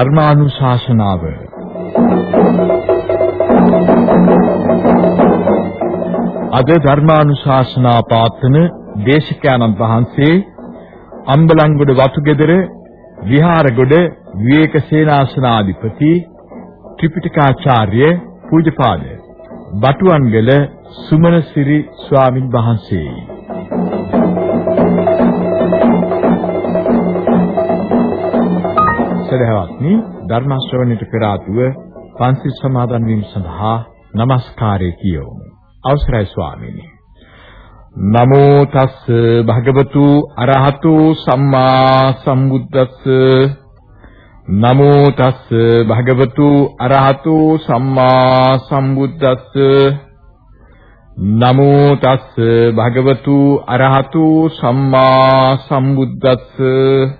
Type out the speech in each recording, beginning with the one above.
ධර්මානුශාසනාව. අද ධර්මානුශාසනා පාත්‍රන දේශකයන්න් වහන්සේ අම්බලන්ගොඩ වතුගෙදර විහාරගොඩ විවේක සේනාසනාධිපති ත්‍රිපිටකාචාර්ය පූජපාද බටුවන්ගල සුමනසිරි ස්වාමින් වහන්සේයි සදහවත්නි ධර්ම ශ්‍රවණයට පෙර ආතුව පන්සිල් සමාදන් වීම සඳහා নমස්කාරය කියවමු. අවසරයි ස්වාමීනි. නමෝ තස් භගවතු අරහතු සම්මා සම්බුද්දස්ස නමෝ තස් භගවතු අරහතු සම්මා සම්බුද්දස්ස නමෝ තස් භගවතු අරහතු සම්මා සම්බුද්දස්ස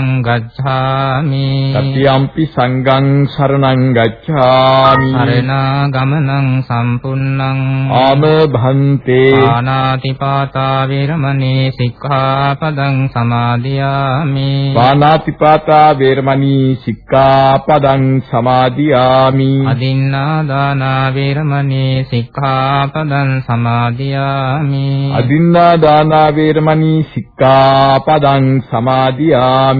සරණං ගච්ඡාමි. සතියම්පි සංඝං සරණං ගච්ඡාමි. සරණාගමනං සම්පුන්නං ආම භන්තේ ආනාති පාතා වේරමණී සික්ඛාපදං සමාදියාමි. ආනාති පාතා වේරමණී සික්ඛාපදං සමාදියාමි. අදින්නා දාන වේරමණී සික්ඛාපදං සමාදියාමි. අදින්නා දාන වේරමණී සික්ඛාපදං සමාදියාමි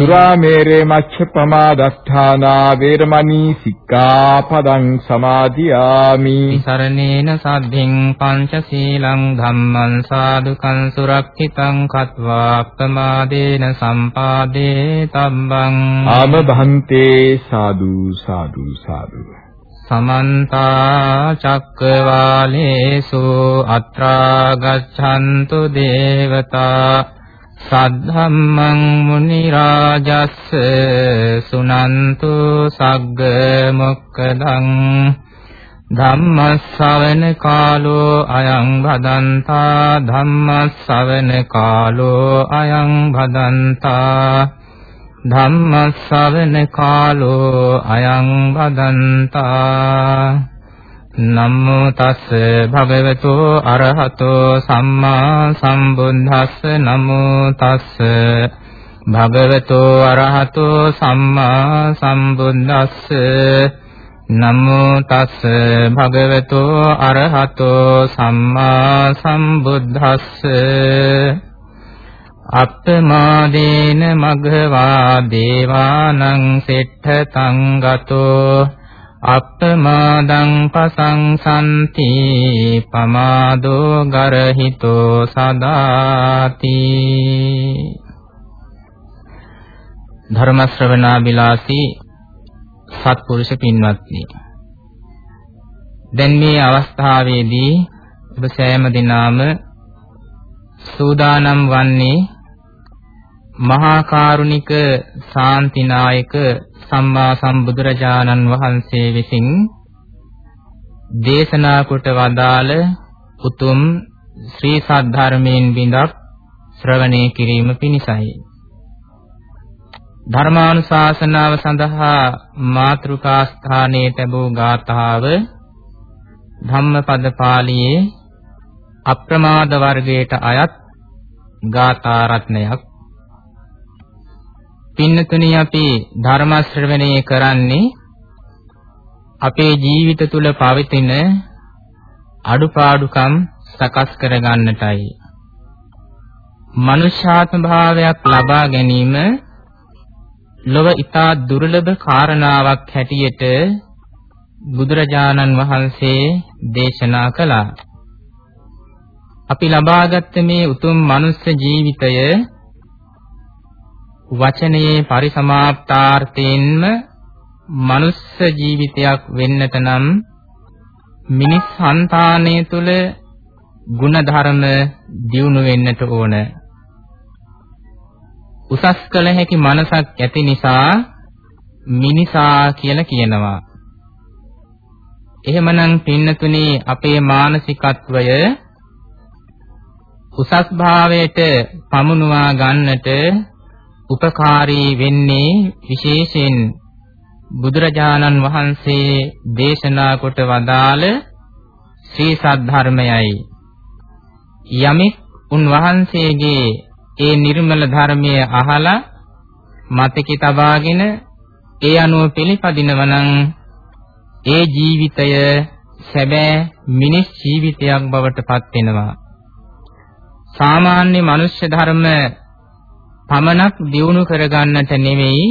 සුරාමේරේ මච්ඡපමා දස්ථානා වේරමණී සික්ඛාපදං සමාදියාමි. සරණේන සද්ධින් පංචශීලං ධම්මං සාදුකං සුරක්ෂිතං කତ୍වා අප්පමාදේන සම්පාදේ තබ්බං ආම භන්තේ සාදු සාදු සාදු. සමන්ත චක්කවාලේසු අත්‍රා ගච්ඡන්තු දේවතා සද්ධම්මං මුනි රාජස්ස සුනන්තු සග්ග මොක්කදං ධම්මස්සවන කාලෝ අයං භදන්තා ධම්මස්සවන කාලෝ අයං භදන්තා ධම්මස්සවන කාලෝ අයං භදන්තා නමෝ තස් භගවතු අරහතෝ සම්මා සම්බුද්දස්ස. නමෝ තස් භගවතු අරහතෝ සම්මා සම්බුද්දස්ස. නමෝ තස් භගවතු අරහතෝ සම්මා සම්බුද්දස්ස. අප්පමාදේන මඝවා දේවානං සෙට්ඨතං ගතෝ අප්පමාදං පසංසන්ති පමාදෝ ගරහිතෝ සදාති ධර්ම ශ්‍රවණාබිලාසී සත්පුරුෂ පින්වත්නි. දැන් මේ අවස්ථාවේදී ඔබ සෑම දිනාම සූදානම් වන්නේ මහා කාරුණික ශාන්තිනායක සම්මා සම්බුදුරජාණන් වහන්සේ විසින් දේශනා කොට වදාළ උතුම් ශ්‍රී සද්ධර්මයෙන් බිඳක් ශ්‍රවණය කිරීම පිණිසයි. ධර්මානුශාසනාව සඳහා මාතෘකා ස්ථානයේ ලැබූ ගාථාව ධම්මපද පාළියේ අප්‍රමාද වර්ගයට අයත් ගාථා රත්නයක් පින්නතුනි අපි ධර්ම ශ්‍රවණය කරන්නේ අපේ ජීවිත තුල පවතින අඩුපාඩුකම් සකස් කර ගන්නටයි. මනුෂ්‍යාත්ම භාවයක් ලබා ගැනීම ලොව ඊතා දුර්ලභ කාරණාවක් හැටියට බුදුරජාණන් වහන්සේ දේශනා කළා. අපි ලබාගත් මේ උතුම් මනුස්ස ජීවිතය වචනයේ පරිසමාප්තාර්ථයෙන්ම මනුස්ස ජීවිතයක් වෙන්නට නම් මිනිස් సంతානය තුල ಗುಣධර්ම දියුණු වෙන්නට ඕන. උසස් කළ හැකි මනසක් ඇති නිසා මිනිසා කියලා කියනවා. එහෙමනම් පින්නතුනේ අපේ මානසිකත්වය උසස් භාවයට පමුණුවා ගන්නට උපකාරී වෙන්නේ විශේෂයෙන් බුදුරජාණන් වහන්සේ දේශනා කොට වදාළ ශ්‍රී සද්ධර්මයයි. යමෙක් උන්වහන්සේගේ ඒ නිර්මල ධර්මය අහලා මතකේ තබාගෙන ඒ අනුව පිළිපදිනව නම් ඒ ජීවිතය සැබෑ මිනිස් ජීවිතයක් බවට පත් වෙනවා. සාමාන්‍ය මනුෂ්‍ය ධර්ම පමණක් දියුණු කරගන්නට නෙවෙයි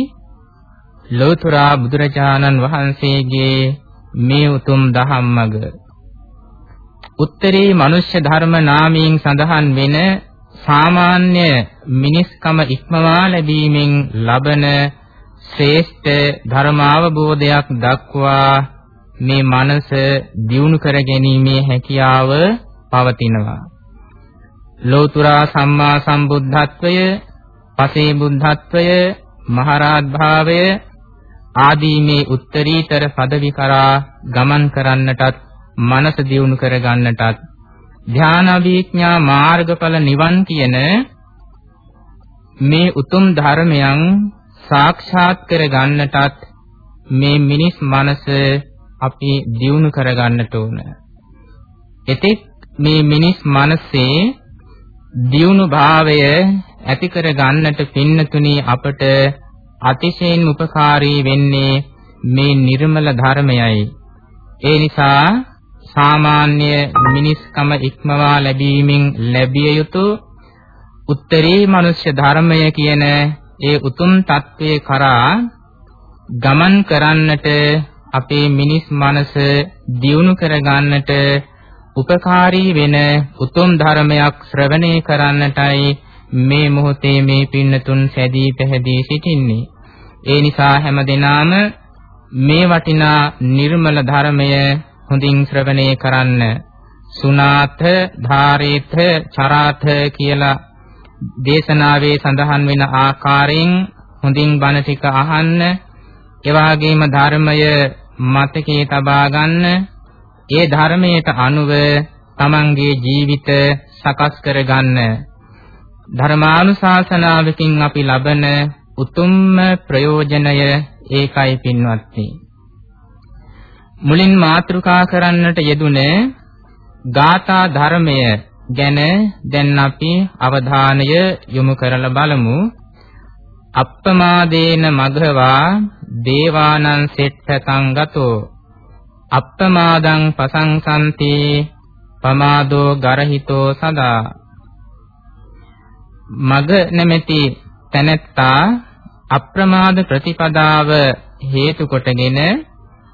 ලෝතර බුදුරජාණන් වහන්සේගේ මේ උතුම් ධම්මග උත්තරී මනුෂ්‍ය ධර්ම නාමයෙන් සඳහන් වෙන සාමාන්‍ය මිනිස්කම ඉක්මවා ලැබීමෙන් ලබන ශ්‍රේෂ්ඨ ධර්මාවබෝධයක් දක්වා මේ මනස දියුණු කර ගැනීමේ හැකියාව පවතිනවා. ලෝතුරා සම්මා සම්බුද්ධත්වය පසේ බුද්ධත්වය මහරහත් භාවය ආදී මේ උත්තරීතර পদවි කරා ගමන් කරන්නටත් මනස දියුණු කර ගන්නටත් ධානාභිඥා මාර්ගඵල නිවන් කියන මේ උතුම් ධර්මයන් සාක්ෂාත් කර ගන්නටත් මේ මිනිස් මනස අපි දියුණු කර ගන්නට ඕන. එතෙක් මේ මිනිස් මනසේ දියුණු භාවය ඇති කර ගන්නට පින්නතුනි අපට අතිශයින් උපකාරී වෙන්නේ මේ නිර්මල ධර්මයයි. ඒ නිසා සාමාන්‍ය මිනිස්කම ඉක්මවා ලැබීමෙන් ලැබිය යුතු උත්තරී මනුෂ්‍ය ධර්මය කියන ඒ උතුම් తත්වයේ කරා ගමන් කරන්නට අපේ මිනිස් මනස දියුණු කර ගන්නට උපකාරී වෙන උතුම් ධර්මයක් ශ්‍රවණය කරන්නටයි මේ මොහොතේ මේ පින්නතුන් සැදී පැහැදී සිටින්නේ. ඒ නිසා හැමදෙනාම මේ වටිනා නිර්මල ධර්මය හොඳින් ශ්‍රවණය කරන්න. සුනාත, ධාරේත, චරාත කියලා දේශනාවේ සඳහන් වෙන ආකාරයෙන් හොඳින් බණ ටික අහන්න. ඒ වගේම ධර්මය මතකයේ තබා ගන්න. ඒ ධර්මයට අනුව තමන්ගේ ජීවිත සකස් කරගන්න. ධර්මානුශාසනාවකින් අපි ලබන උතුම්ම ප්‍රයෝජනය ඒකයි පින්වත්නි. මුලින් මාතෘකා කරන්නට යෙදුනේ ගාථා ධර්මය ගැන දැන් අපි අවධානය යොමු කරලා බලමු. අප්පමාදේන මඝවා දේවානං සෙට්ඨතං ගතෝ අප්පමාදං පසංසන්ති පමාදෝ ගරහිතෝ සදා මග නැමැති තැනැත්තා අප්‍රමාද ප්‍රතිපදාව හේතු කොටගෙන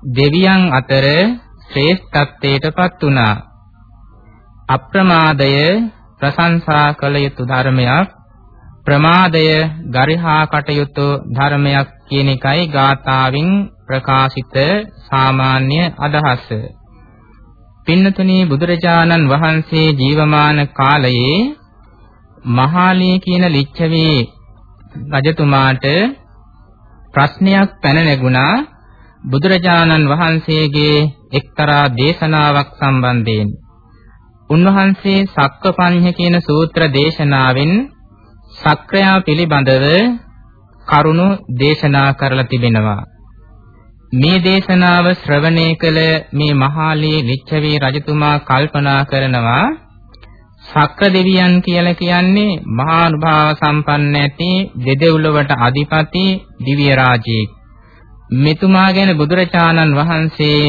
දෙවියන් අතර ශ්‍රේෂ්ඨත්වයටපත් වුණා. අප්‍රමාදය ප්‍රශංසා කළ යුතු ධර්මයක් ප්‍රමාදය ගරිහා කටයුතු ධර්මයක් කියන එකයි ගාථාවෙන් ප්‍රකාශිත සාමාන්‍ය අදහස. පින්නතුනි බුදුරජාණන් වහන්සේ ජීවමාන කාලයේ මහාලී කියන ලිච්ඡවී රජතුමාට ප්‍රශ්නයක් පැන නැගුණා බුදුරජාණන් වහන්සේගේ එක්තරා දේශනාවක් සම්බන්ධයෙන්. උන්වහන්සේ සක්කපඤ්ඤ කියන සූත්‍ර දේශනාවෙන් සක්‍රයා පිළිබඳව කරුණු දේශනා කරලා තිබෙනවා. මේ දේශනාව ශ්‍රවණය කළ මේ මහාලී ලිච්ඡවි රජතුමා කල්පනා කරනවා සක්‍ර දෙවියන් කියලා කියන්නේ මහානුභාව සම්පන්න ඇති දෙදෙව්ලොවට අධිපති දිව්‍ය රාජයෙක්. මෙතුමා ගැන බුදුරජාණන් වහන්සේ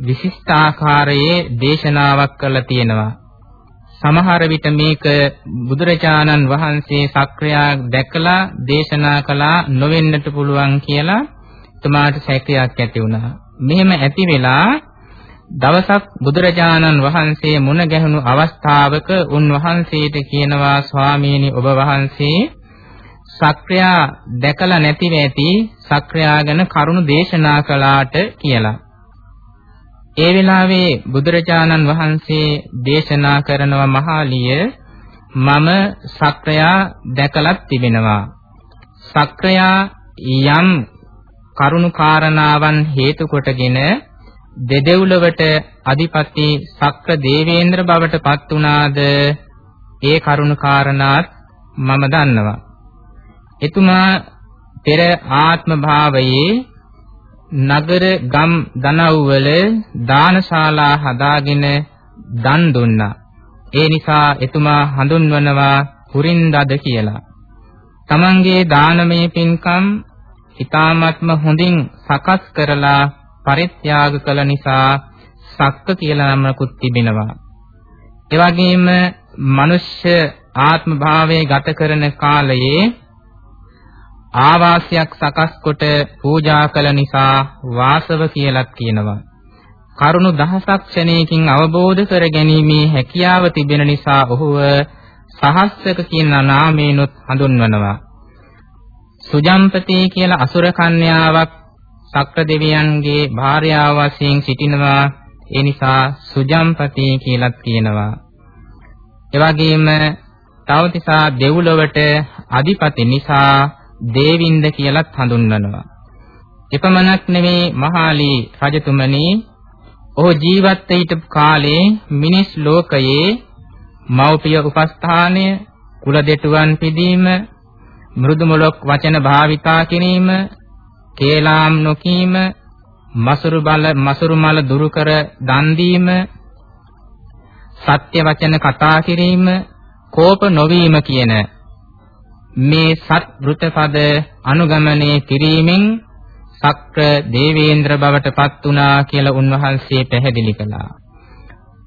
විශිෂ්ට ආකාරයේ දේශනාවක් කළා තියෙනවා. සමහර විට මේක බුදුරජාණන් වහන්සේ සක්‍රියා දැකලා දේශනා කළා නොවෙන්නට පුළුවන් කියලා තුමාට සැකයක් ඇති වුණා. මෙහෙම ඇති වෙලා දවසක් බුදුරජාණන් වහන්සේ මුණ ගැහුණු අවස්ථාවක උන්වහන්සේට කියනවා ස්වාමීනි ඔබ වහන්සේ සක්‍රියා දැකලා නැතිව ඇති සක්‍රියා ගැන කරුණු දේශනා කළාට කියලා. ඒ වෙලාවේ බුදුරජාණන් වහන්සේ දේශනා කරනවා මහාලිය මම සක්‍රයා දැකලත් තිබෙනවා. සක්‍රයා යම් කරුණු කාරණාවන් හේතු කොටගෙන දෙදෙව්ලොවට අධිපති සක්‍ර දේවේන්ද්‍ර බවට පත් වුණාද ඒ කරුණු කාරණාත් මම දන්නවා. එතුමා පෙර ආත්ම භාවයේ නගර ගම් දනව්වල දානශාලා හදාගෙන දන් දුන්නා. ඒ නිසා එතුමා හඳුන්වනවා පුරින්දද කියලා. තමන්ගේ දානමය පින්කම් ඊ타ත්ම හොඳින් සකස් කරලා පරිත්‍යාග කළ නිසා සක්ක කියලා නමකුත් තිබෙනවා. ඒ වගේම මනුෂ්‍ය ආත්ම භාවයේ ගත කරන කාලයේ ආවාසයක් සකස් කොට පූජා කළ නිසා වාසව කියලත් කියනවා. කරුණු දහසක් ක්ෂණයකින් අවබෝධ කර ගැනීමේ හැකියාව තිබෙන නිසා ඔහුව සහස්සක කියන නාමයෙන්ුත් හඳුන්වනවා. සුජම්පති කියලා අසුර කන්‍යාවක් සක්‍ර දෙවියන්ගේ භාර්යාව වශයෙන් සිටිනවා. ඒ නිසා සුජම්පති කියලාත් කියනවා. එවැගේම තවතිසා දෙව්ලොවට අධිපති නිසා දේවින්ද කියලත් හඳුන්වනවා. එපමණක් නෙමේ මහාලි රජතුමනි ඔහු ජීවත් හිටපු කාලේ මිනිස් ලෝකයේ මෞපිය උපස්ථානය කුල දෙටුවන් පිදීම මෘදු මොලොක් වචන භාවිතා කිරීම කේලාම් නොකීම මසුරු බල මසුරු මල දුරු කර දන් දීම සත්‍ය වචන කතා කිරීම කෝප නොවීම කියන මේ සත් වෘතපද අනුගමනය කිරීමෙන් සක්‍ර දේවේන්ද්‍ර බවට පත් වුණා කියලා උන්වහන්සේ පැහැදිලි කළා.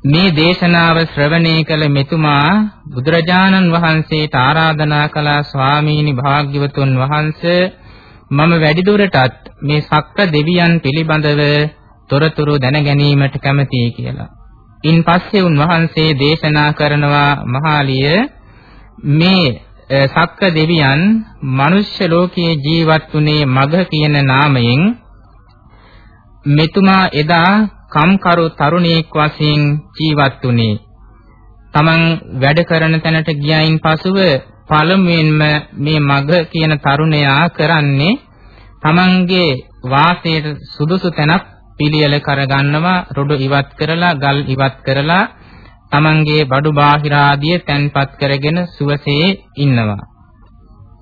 මේ දේශනාව ශ්‍රවණය කළ මෙතුමා බුදුරජාණන් වහන්සේට ආරාධනා කළා ස්වාමීනි භාග්‍යවතුන් වහන්සේ මම වැඩිදුරටත් මේ සක්‍ර දෙවියන් පිළිබඳව තොරතුරු දැන ගැනීමට කැමැතියි කියලා. ඉන්පස්සේ උන්වහන්සේ දේශනා කරනවා මහාලිය මේ සක්‍ර දෙවියන් මනුෂ්‍ය ලෝකයේ ජීවත් වුණේ මග කියන නාමයෙන් මෙතුමා එදා කම්කරු තරුණයෙක් වශයෙන් ජීවත් වුණේ. තමන් වැඩ කරන තැනට ගියයින් පසුව පළමුවෙන්ම මේ මග කියන තරුණයා කරන්නේ තමන්ගේ වාසයට සුදුසු තැනක් පිළියෙල කරගන්නවා රොඩු ඉවත් කරලා ගල් ඉවත් කරලා තමන්ගේ බඩු බාහිර ආදිය තැන්පත් කරගෙන සුවසේ ඉන්නවා.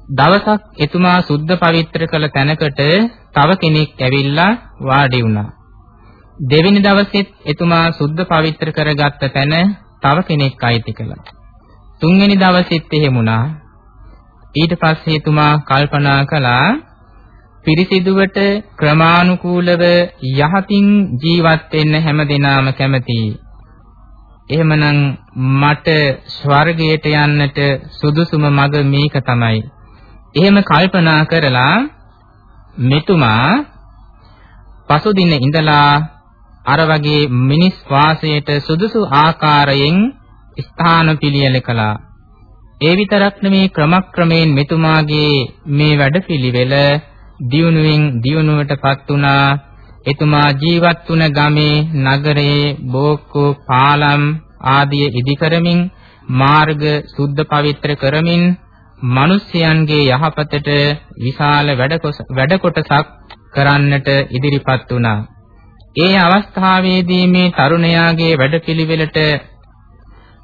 දවසක් එතුමා සුද්ධ පවිත්‍ර කළ තැනකට තව කෙනෙක් ඇවිල්ලා වාඩි වුණා. දෙවෙනි දවසෙත් එතුමා සුද්ධ පවිත්‍ර කරගත්ත තැන තව කෙනෙක් අයිති කළා. තුන්වෙනි දවසෙත් එහෙම වුණා. ඊට පස්සේ එතුමා කල්පනා කළා පිරිසිදුවට ක්‍රමානුකූලව යහතින් ජීවත් වෙන්න හැමදෙනාම කැමතියි. එහෙමනම් මට ස්වර්ගයට යන්නට සුදුසුම මඟ මේක තමයි. එහෙම කල්පනා කරලා මෙතුමා පසුදින ඉඳලා අර වගේ මිනිස් වාසයට සුදුසු ආකාරයෙන් ස්ථාන පිළියෙල කළා. ඒ විතරක් නෙමේ ක්‍රමක්‍රමයෙන් මෙතුමාගේ මේ වැඩපිළිවෙල දියුණුවෙන් දියුණුවටපත් වුණා. එතුමා ජීවත් වුණ ගමේ නගරයේ බෝක්කු පාලම් ආදිය ඉදි කරමින් මාර්ග සුද්ධ පවිත්‍ර කරමින් මිනිසයන්ගේ යහපතට විශාල වැඩ කොටසක් කරන්නට ඉදිරිපත් වුණා. ඒ අවස්ථාවේදී මේ තරුණයාගේ වැඩපිළිවෙලට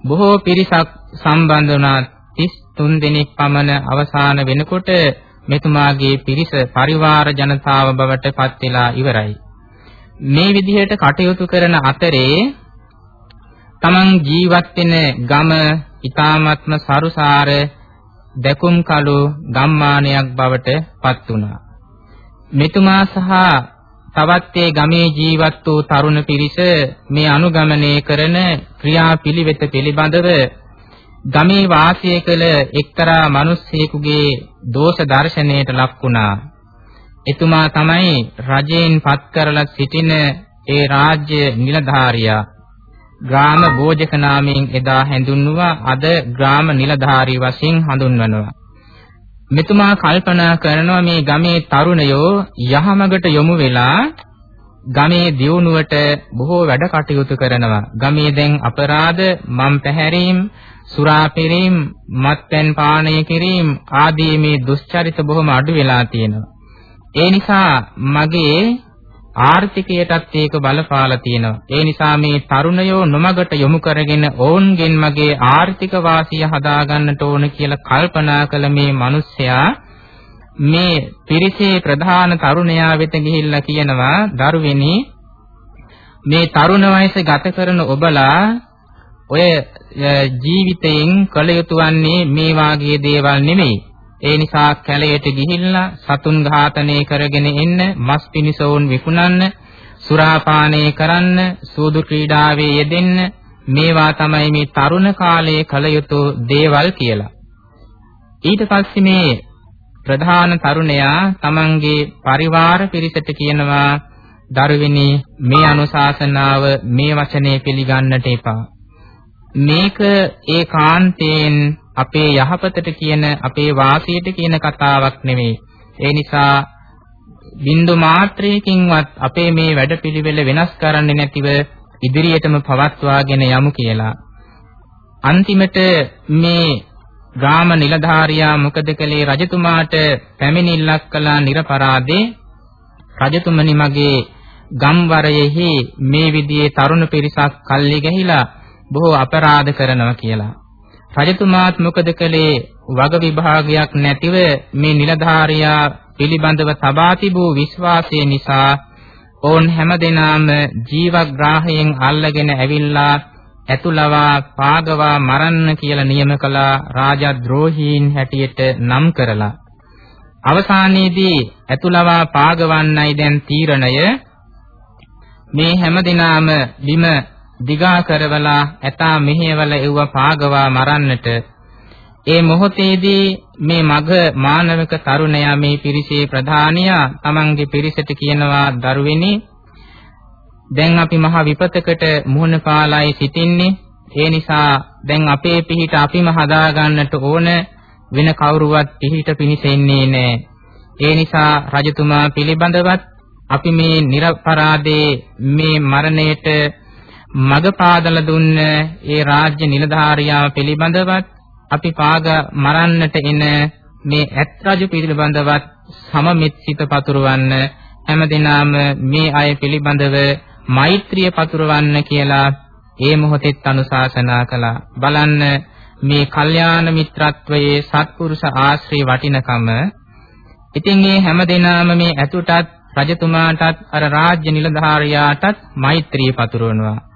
බොහෝ පිරිසක් සම්බන්ධ වුණා 33 දෙනෙක් පමණ අවසාන වෙනකොට මෙතුමාගේ පිරිස පරිවාර ජනතාව බවට පත් වෙලා ඉවරයි. මේ විදිහට කටයුතු කරන අතරේ තමන් ජීවත් වෙන ගම ඊ타ත්ම සරුසාර දැකුම් කළු ගම්මානයක් බවට පත් වුණා. මෙතුමා සහ තවත් ඒ ගමේ ජීවත් වූ තරුණ පිරිස මේ අනුගමනය කරන ක්‍රියාපිළිවෙත පිළිබඳව ගමේ වාසය කළ එක්තරා මිනිසෙකුගේ දෝෂ දර්ශනයට ලක් වුණා. එතුමා තමයි රජයෙන් පත් කරලා සිටින ඒ රාජ්‍ය නිලධාරියා. ග්‍රාම භෝජක නාමයෙන් එදා හැඳුන්වුවා අද ග්‍රාම නිලධාරී වශයෙන් හඳුන්වනවා. මෙතුමා කල්පනා කරනවා මේ ගමේ තරුණයෝ යහමගට යොමු වෙලා ගමේ දියුණුවට බොහෝ වැඩ කටයුතු කරනවා. ගමේ දැන් අපරාධ, මම් පැහැරීම්, සුරා පිරීම්, මත්පැන් පානය කිරීම ආදී මේ දුස්චරිත බොහොම අඩු වෙලා තියෙනවා. ඒ නිසා මගේ ආර්ථිකයටත් ඒක බලපාලා තියෙනවා. ඒ නිසා මේ තරුණයෝ නොමගට යොමු කරගෙන ඔවුන්ගෙන් මගේ ආර්ථික වාසිය හදාගන්නට ඕන කියලා කල්පනා කළ මේ මිනිසයා මේ පිරිසේ ප්‍රධාන තරුණයා වෙත ගිහිල්ලා කියනවා දරුවෙනි මේ තරුණ වයසේ ගත කරන ඔබලා ඔය ජීවිතයෙන් කළ යුතු වන්නේ මේ වාගේ දේවල් නෙමෙයි. ඒ නිසා කැලයට ගිහිල්ලා සතුන් ඝාතනය කරගෙන එන්න, මස් පිනිසෝන් විකුණන්න, සුරාපානය කරන්න, සූදු ක්‍රීඩාවේ යෙදෙන්න මේවා තමයි මේ තරුණ කාලයේ කළ යුතු දේවල් කියලා. ඊට පස්සේ මේ ප්‍රධාන තරුණයා තමන්ගේ පරිවාර පිරිසට කියනවා දරුවෙනි මේ අනුශාසනාව මේ වචනේ පිළිගන්නට එපා. මේක ඒකාන්තයෙන් අපේ යහපතට කියන අපේ වාසියට කියන කතාවක් නෙවෙයි. ඒ නිසා බින්දු මාත්‍රයකින්වත් අපේ මේ වැඩපිළිවෙල වෙනස් කරන්නේ නැතිව ඉදිරියටම පවත්වාගෙන යමු කියලා. අන්තිමට මේ ග්‍රාම නිලධාරියා මොකද කළේ රජතුමාට පැමිණිල්ලක් කළා නිර්පරාදේ රජතුමනි මගේ ගම්වරයෙහි මේ විදිහේ තරුණ පිරිසක් කල්ලි ගහිලා බොහෝ අපරාධ කරනවා කියලා. රජතුමාත් මොකද කළේ? වග විභාගයක් නැතිව මේ නිලධාරියා පිළිබඳව තබා තිබූ විශ්වාසය නිසා ඕන් හැමදෙනාම ජීවග්‍රාහයෙන් අල්ලගෙන ඇවිල්ලා ඇතුළවා පාගවා මරන්න කියලා නියම කළා රාජද්‍රෝහීන් හැටියට නම් කරලා. අවසානයේදී ඇතුළවා පාගවන්නයි දැන් තීරණය. මේ හැමදෙනාම බිම දිගා කරවලා ඇතා මෙහෙවල එව්ව පාගවා මරන්නට ඒ මොහොතේදී මේ මග මානවක තරුණයා මේ පිරිසේ ප්‍රධානියා තමන්ගේ පිරිසට කියනවා දරුවෙනි දැන් අපි මහ විපතකට මුහුණ පාලායි සිටින්නේ. ඒ නිසා දැන් අපේ පිහිට අපිම හදා ගන්නට ඕන වෙන කවුරුවත් පිහිට පිනිසෙන්නේ නැහැ ඒ නිසා රජතුමා පිළිබඳවත් අපි මේ නිර්පරාදේ මේ මරණයට මග පාදලා දුන්න ඒ රාජ්‍ය නිලධාරියා පිළිබඳවත් අපි පාග මරන්නට එන මේ ඇත් රජු පිළිබඳවත් සමමිත්‍සිත පතුරවන්න හැමදෙනාම මේ අය පිළිබඳව මෛත්‍රිය පතුරවන්න කියලා ඒ මොහොතෙත් අනුශාසනා කළා. බලන්න මේ කල්යාණ මිත්‍රත්වයේ සත්පුරුෂ ආශ්‍රේ වටිනකම ඉතින් මේ හැමදෙනාම මේ ඇතුටත් රජතුමාටත් අර රාජ්‍ය නිලධාරියාටත් මෛත්‍රිය පතුරවනවා.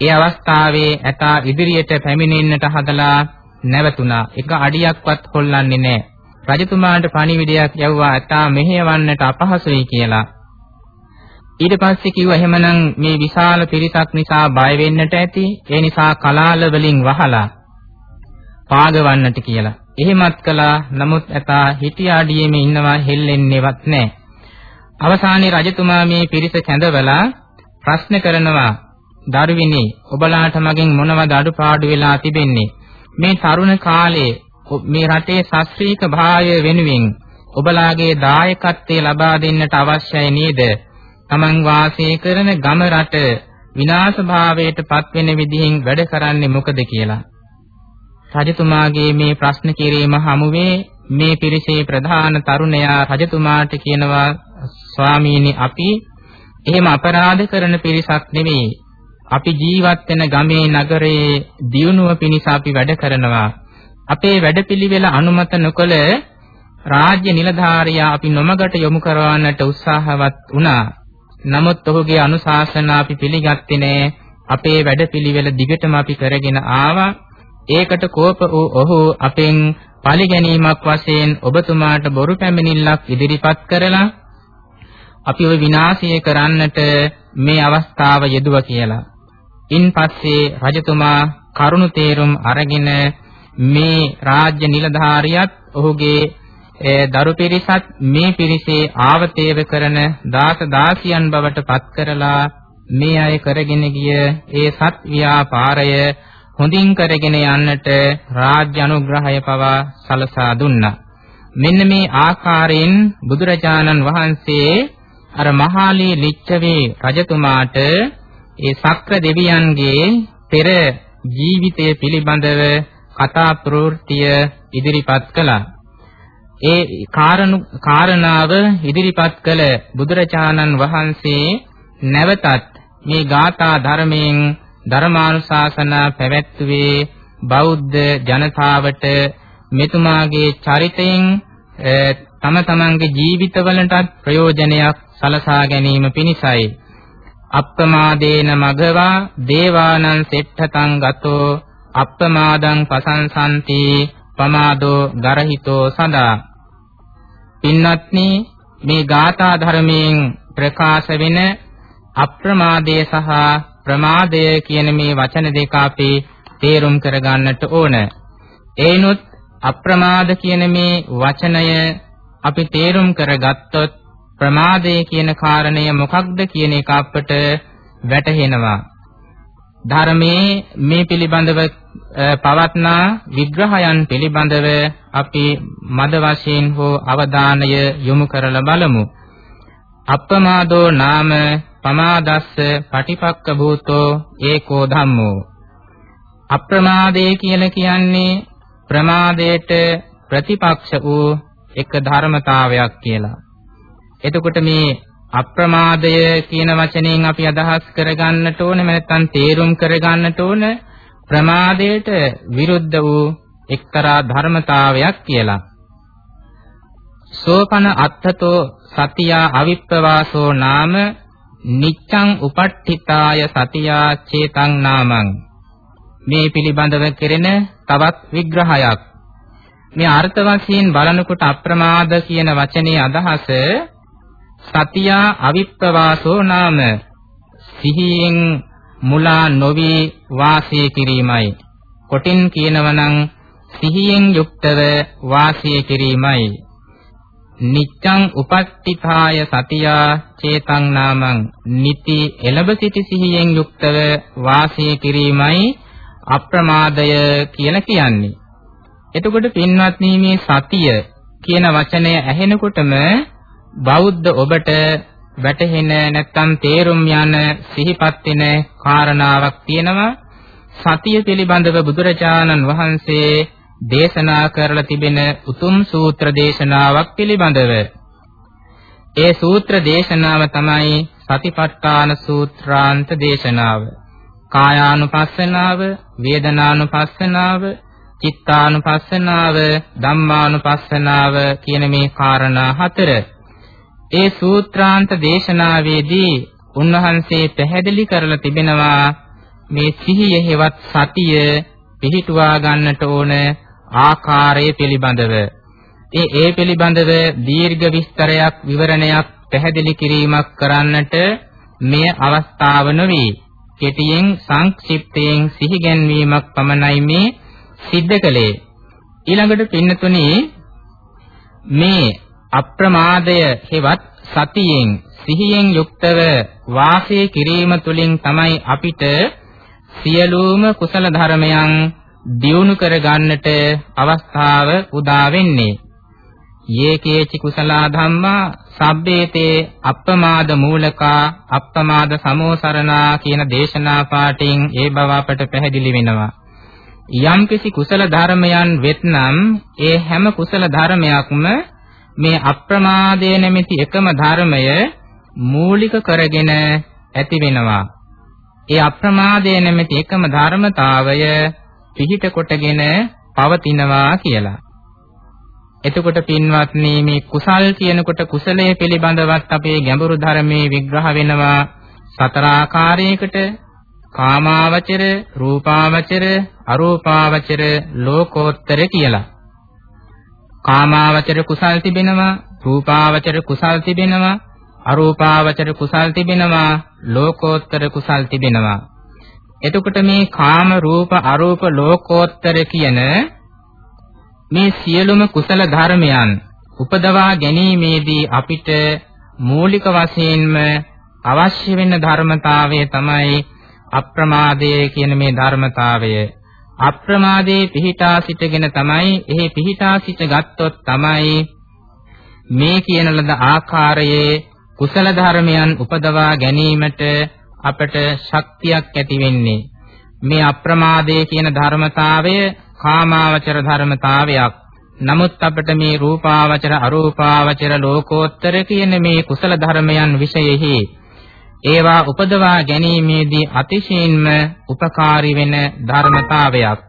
ඒ අවස්ථාවේ ඇතා ඉදිරියට පැමිණෙන්නට හදලා නැවතුණා. එක අඩියක්වත් කොල්ලන්නේ නැහැ. රජතුමාට පණිවිඩයක් යවුවා ඇතා මෙහෙයවන්නට අපහසුයි කියලා. ඊට පස්සේ කිව්වා එහෙමනම් මේ විශාල පිරිසක් නිසා බය වෙන්නට ඇති. ඒ නිසා කලාල වලින් වහලා පාගවන්නට කියලා. එහෙමත් කළා. නමුත් ඇතා හිටිය අඩියෙම ඉන්නවා හෙල්ලෙන්නේවත් නැහැ. අවසානයේ රජතුමා මේ පිරිස කැඳවලා ප්‍රශ්න කරනවා දරුවිනි ඔබලාට මගෙන් මොනවද අඩුපාඩු වෙලා තිබෙන්නේ? මේ තරුණ කාලයේ මේ රටේ ශාස්ත්‍රීය භාවය වෙනුවෙන් ඔබලාගේ දායකත්වය ලබා දෙන්නට අවශ්‍යයි නේද? තමන් වාසය කරන ගම රට විනාශ භාවයට පත්වෙන විදිහින් වැඩ කරන්නේ මොකද කියලා? රජතුමාගේ මේ ප්‍රශ්න කිරීම හමුවේ මේ පිරිසේ ප්‍රධාන තරුණයා රජතුමාට කියනවා ස්වාමීනි අපි එහෙම අපරාධ කරන පිරිසක් නෙවෙයි අපි ජීවත් වෙන ගමේ නගරයේ දියුණුව පිණිස අපි වැඩ කරනවා. අපේ වැඩපිළිවෙල අනුමත නොකළ රාජ්‍ය නිලධාරියා අපි නොමගට යොමු කරවන්නට උත්සාහවත් වුණා. නමුත් ඔහුගේ අනුශාසනා අපි පිළිගත්තේ නෑ. අපේ වැඩපිළිවෙල දිගටම අපි කරගෙන ආවා. ඒකට කෝප වූ ඔහු අපෙන් පරිගැනීමක් වශයෙන් ඔබතුමාට බොරු පැමිණිල්ලක් ඉදිරිපත් කරලා අපි ওই විනාශය කරන්නට මේ අවස්ථාව යෙදුවා කියලා. ඉන්පස්සේ රජතුමා කරුණු තේරුම් අරගෙන මේ රාජ්‍ය නිලධාරියත් ඔහුගේ දරු පිරිසත් මේ පිරිසේ ආවතේව කරන දාස දාසියන් බවට පත් කරලා මේ අය කරගෙන ගිය ඒ සත් ව්‍යාපාරය හොඳින් කරගෙන යන්නට රාජ්‍ය අනුග්‍රහය පවා සලසා දුන්නා. මෙන්න මේ ආකාරයෙන් බුදුරජාණන් වහන්සේ අර මහාලී ලිච්ඡවේ රජතුමාට ඒ සක්‍ර දෙවියන්ගේ පෙර ජීවිතය පිළිබඳව කතා ප්‍රවෘත්තිය ඉදිරිපත් කළා. ඒ කාරණාව ඉදිරිපත් කළ බුදුරජාණන් වහන්සේ නැවතත් මේ ගාථා ධර්මයෙන් ධර්මානුශාසනා පැවැත්වුවේ බෞද්ධ ජනතාවට මෙතුමාගේ චරිතයෙන් තම තමන්ගේ ජීවිතවලටත් ප්‍රයෝජනයක් සලසා ගැනීම පිණිසයි අප්පමාදේන මගවා දේවානං සෙට්ඨතං ගතෝ අප්පමාදං පසංසන්ති පමාදෝ ගරහිතෝ සදා පින්වත්නි මේ ගාථා ධර්මයෙන් ප්‍රකාශ වෙන අප්‍රමාදය සහ ප්‍රමාදය කියන මේ වචන දෙක අපි තේරුම් කරගන්නට ඕන. ඒනොත් අප්‍රමාද කියන මේ වචනය අපි තේරුම් කරගත්තොත් ප්‍රමාදය කියන කාරණය මොකක්ද කියන එක අපට වැටහෙනවා. ධර්මයේ මේ පිළිබඳව පවත්නා විග්‍රහයන් පිළිබඳව අපි මද වශයෙන් හෝ අවධානය යොමු කරලා බලමු. අප්පමාදෝ නාම පමාදස්ස පටිපක්ක භූතෝ ඒකෝ ධම්මෝ අප්‍රමාදේ කියලා කියන්නේ ප්‍රමාදයට ප්‍රතිපක්ෂ වූ එක ධර්මතාවයක් කියලා. එතකොට මේ අප්‍රමාදය කියන වචනයෙන් අපි අදහස් කරගන්නට ඕනේ නැත්නම් තේරුම් කරගන්නට ඕනේ ප්‍රමාදයට විරුද්ධ වූ එක්තරා ධර්මතාවයක් කියලා. සෝපන අත්තතෝ සතියා අවිප්පවාසෝ නාම නිච්ඡං උපට්ඨිතාය සතියා චේතං නාමං මේ පිළිබඳව කෙරෙන තවත් විග්‍රහයක් මේ අර්ථ වශයෙන් බලනකොට අප්‍රමාද කියන වචනේ අදහස සතියා අවිප්පවාසෝ නාම. සිහියෙන් මුලා නොවි වාසය කිරීමයි. කොටින් කියනවනම් සිහියෙන් යුක්තව වාසය කිරීමයි. නිච්ඡං උපට්ඨිතාය සතියා චේතං නාමං. නිති එළඹ සිටි සිහියෙන් යුක්තව වාසය කිරීමයි අප්‍රමාදය කියලා කියන්නේ. එතකොට පින්වත්නි මේ සතිය කියන වචනය ඇහෙනකොටම බෞද්ධ ඔබට වැටහෙන නැත්නම් තේරුම් යන සිහිපත් වෙන කාරණාවක් තියෙනවා. සතිය පිළිබඳව බුදුරජාණන් වහන්සේ දේශනා කරලා තිබෙන උතුම් සූත්‍ර දේශනාවක් පිළිබඳව. ඒ සූත්‍ර දේශනාව තමයි සතිපට්ඨාන සූත්‍රාන්ත දේශනාව. කායානුපස්සනාව වේදනානුපස්සනාව චිත්තානුපස්සනාව ධම්මානුපස්සනාව කියන මේ කාරණා හතර. ඒ සූත්‍රාන්ත දේශනාවේදී උන්වහන්සේ පැහැදිලි කරලා තිබෙනවා මේ සිහිය හෙවත් සතිය පිහිටුවා ගන්නට ඕන ආකාරය පිළිබඳව. ඒ ඒ පිළිබඳව දීර්ඝ විස්තරයක් විවරණයක් පැහැදිලි කිරීමක් කරන්නට මේ අවස්ථාව නොවේ. කෙටියෙන් සංක්ෂිප්තයෙන් සිහිගැන්වීමක් පමණයි මේ සිද්ධ කළේ. ඊළඟට පින්නතුනේ මේ අප්‍රමාදය හෙවත් සතියෙන් සිහියෙන් යුක්තව වාසය කිරීම තුළින් තමයි අපිට සියලුම කුසල ධර්මයන් දියුණු කරගන්නට අවස්ථාව උදා වෙන්නේ. යේකේචි කුසලා ධම්මා සබ්බේතේ අප්පමාද මූලකා අප්පමාද සමෝසරණා කියන දේශනා පාඨයෙන් ඒ බව අපට පැහැදිලි වෙනවා. යම්කිසි කුසල ධර්මයන් වෙත්නම් ඒ හැම කුසල ධර්මයක්ම මේ අප්‍රමාදය නැමැති එකම ධර්මය මූලික කරගෙන ඇති වෙනවා. ඒ අප්‍රමාදය නැමැති එකම ධර්මතාවය පිහිට කොටගෙන පවතිනවා කියලා. එතකොට පින්වත්නි මේ කුසල් කියනකොට කුසලයේ පිළිබඳවත් අපේ ගැඹුරු ධර්මයේ විග්‍රහ වෙනවා සතර ආකාරයකට කාමාවචර, රූපාවචර, අරූපාවචර, ලෝකෝත්තර කියලා. කාමාවචර කුසල් තිබෙනවා, රූපාවචර කුසල් තිබෙනවා, අරූපාවචර කුසල් තිබෙනවා, ලෝකෝත්තර කුසල් තිබෙනවා. එතකොට මේ කාම රූප අරූප ලෝකෝත්තර කියන මේ සියලුම කුසල ධර්මයන් උපදවා ගැනීමේදී අපිට මූලික වශයෙන්ම අවශ්‍ය වෙන ධර්මතාවය තමයි අප්‍රමාදය කියන මේ ධර්මතාවය. අප්‍රමාදයේ පිහිටා සිටගෙන තමයි එහි පිහිටා සිට ගත්තොත් තමයි මේ කියන ලද ආකාරයේ කුසල ධර්මයන් උපදවා ගැනීමට අපට ශක්තියක් ඇති වෙන්නේ. මේ අප්‍රමාදයේ කියන ධර්මතාවය කාමාවචර ධර්මතාවයක්. නමුත් අපට මේ රූපාවචර අරූපාවචර ලෝකෝත්තර කියන මේ කුසල ධර්මයන් විශේෂෙහි ඒවා උපදවා ගැනීමේදී අතිශයින්ම උපකාරී වෙන ධර්මතාවයක්.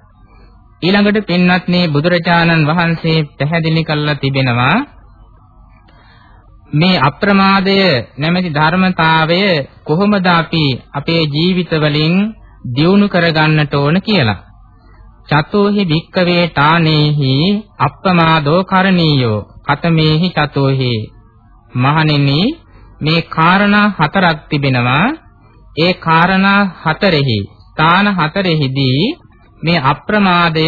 ඊළඟට පින්වත්නි බුදුරජාණන් වහන්සේ පැහැදිලි කළා තිබෙනවා මේ අප්‍රමාදය නැමැති ධර්මතාවය කොහොමද අපි අපේ ජීවිතවලින් දියුණු කරගන්නට ඕන කියලා. චතෝහි භික්කවේ තානේහි අප්පමාදෝ කරණීයෝ කතමේහි චතෝහි මහණෙනි මේ කාරණා හතරක් තිබෙනවා. ඒ කාරණා හතරෙහි ස්ථාන හතරෙහිදී මේ අප්‍රමාදය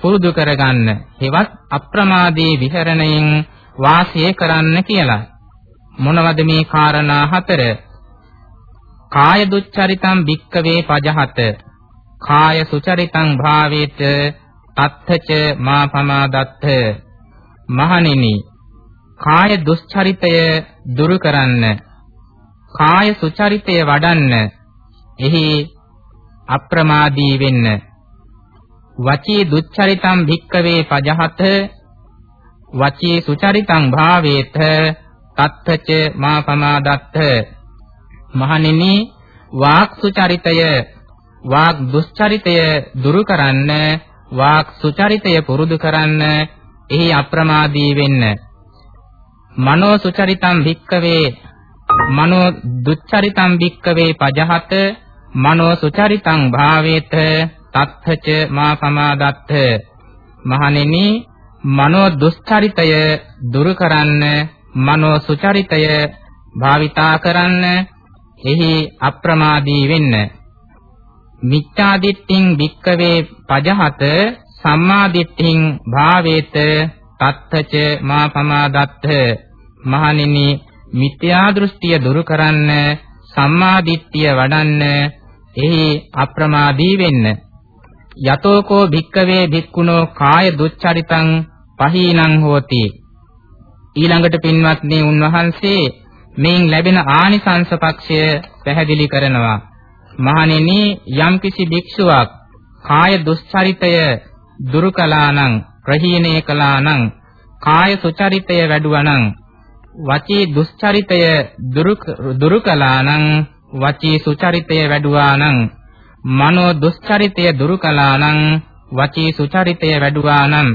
පුරුදු කරගන්න හෙවත් අප්‍රමාදී විහරණයෙන් වාසය කරන්න කියලා. මොනවද මේ කාරණා හතර? කාය දුච්චරිතං භික්කවේ පජහත. කාය සුචරිතං භාවේත තත්ථච මා පමාදත්ත මහණෙනි කාය දුස්චරිතය දුරු කරන්න කාය සුචරිතය වඩන්න එහි අප්‍රමාදී වෙන්න. වචී දුච්චරිතං භික්කවේ පජහත වචී සුචරිතං භාවේත තත්ථච මා පමාදත්ත මහණෙනි වාක් සුචරිතය වාග් දුස්චරිතය දුරු කරන්න වාග් සුචරිතය පුරුදු කරන්න එහි අප්‍රමාදී වෙන්න. මනෝ සුචරිතං භික්කවේ මනෝ දුච්චරිතං භික්කවේ පජහත මනෝ සුචරිතං භාවේත තත්ථච මා පමාදත්ත මහණෙනි මනෝ දුස්චරිතය දුරු කරන්න මනෝ සුචරිතය භාවිතා කරන්න එහි අප්‍රමාදී වෙන්න. මිච්ඡාදිට්ඨින් වික්කවේ පජහත සම්මාදිට්ඨින් භාවේත තත්තච මා පමාදත්ත මහණෙනි මිත්‍යා දෘෂ්ටිය දුරු කරන්න සම්මාදිට්ඨිය වඩන්න එහි අප්‍රමාදී වෙන්න. යතෝකෝ භික්කවේ භික්කුණෝ කාය දුච්චරිතං පහීනං හෝති. ඊළඟට පින්වත්නි උන්වහන්සේ මෙයින් ලැබෙන ආනිසංස පක්ෂය පැහැදිලි කරනවා. මහණෙනි යම්කිසි භික්ෂුවක් කාය දුස්චරිතය දුරු කළානම් ප්‍රහීණය කළානම් කාය සුචරිතය වැඩුවානම් වචී දුස්චරිතය දුරු කළානම් වචී සුචරිතය වැඩුවානම් මනෝ දුස්චරිතය දුරු කළානම් වචී සුචරිතය වැඩුවානම්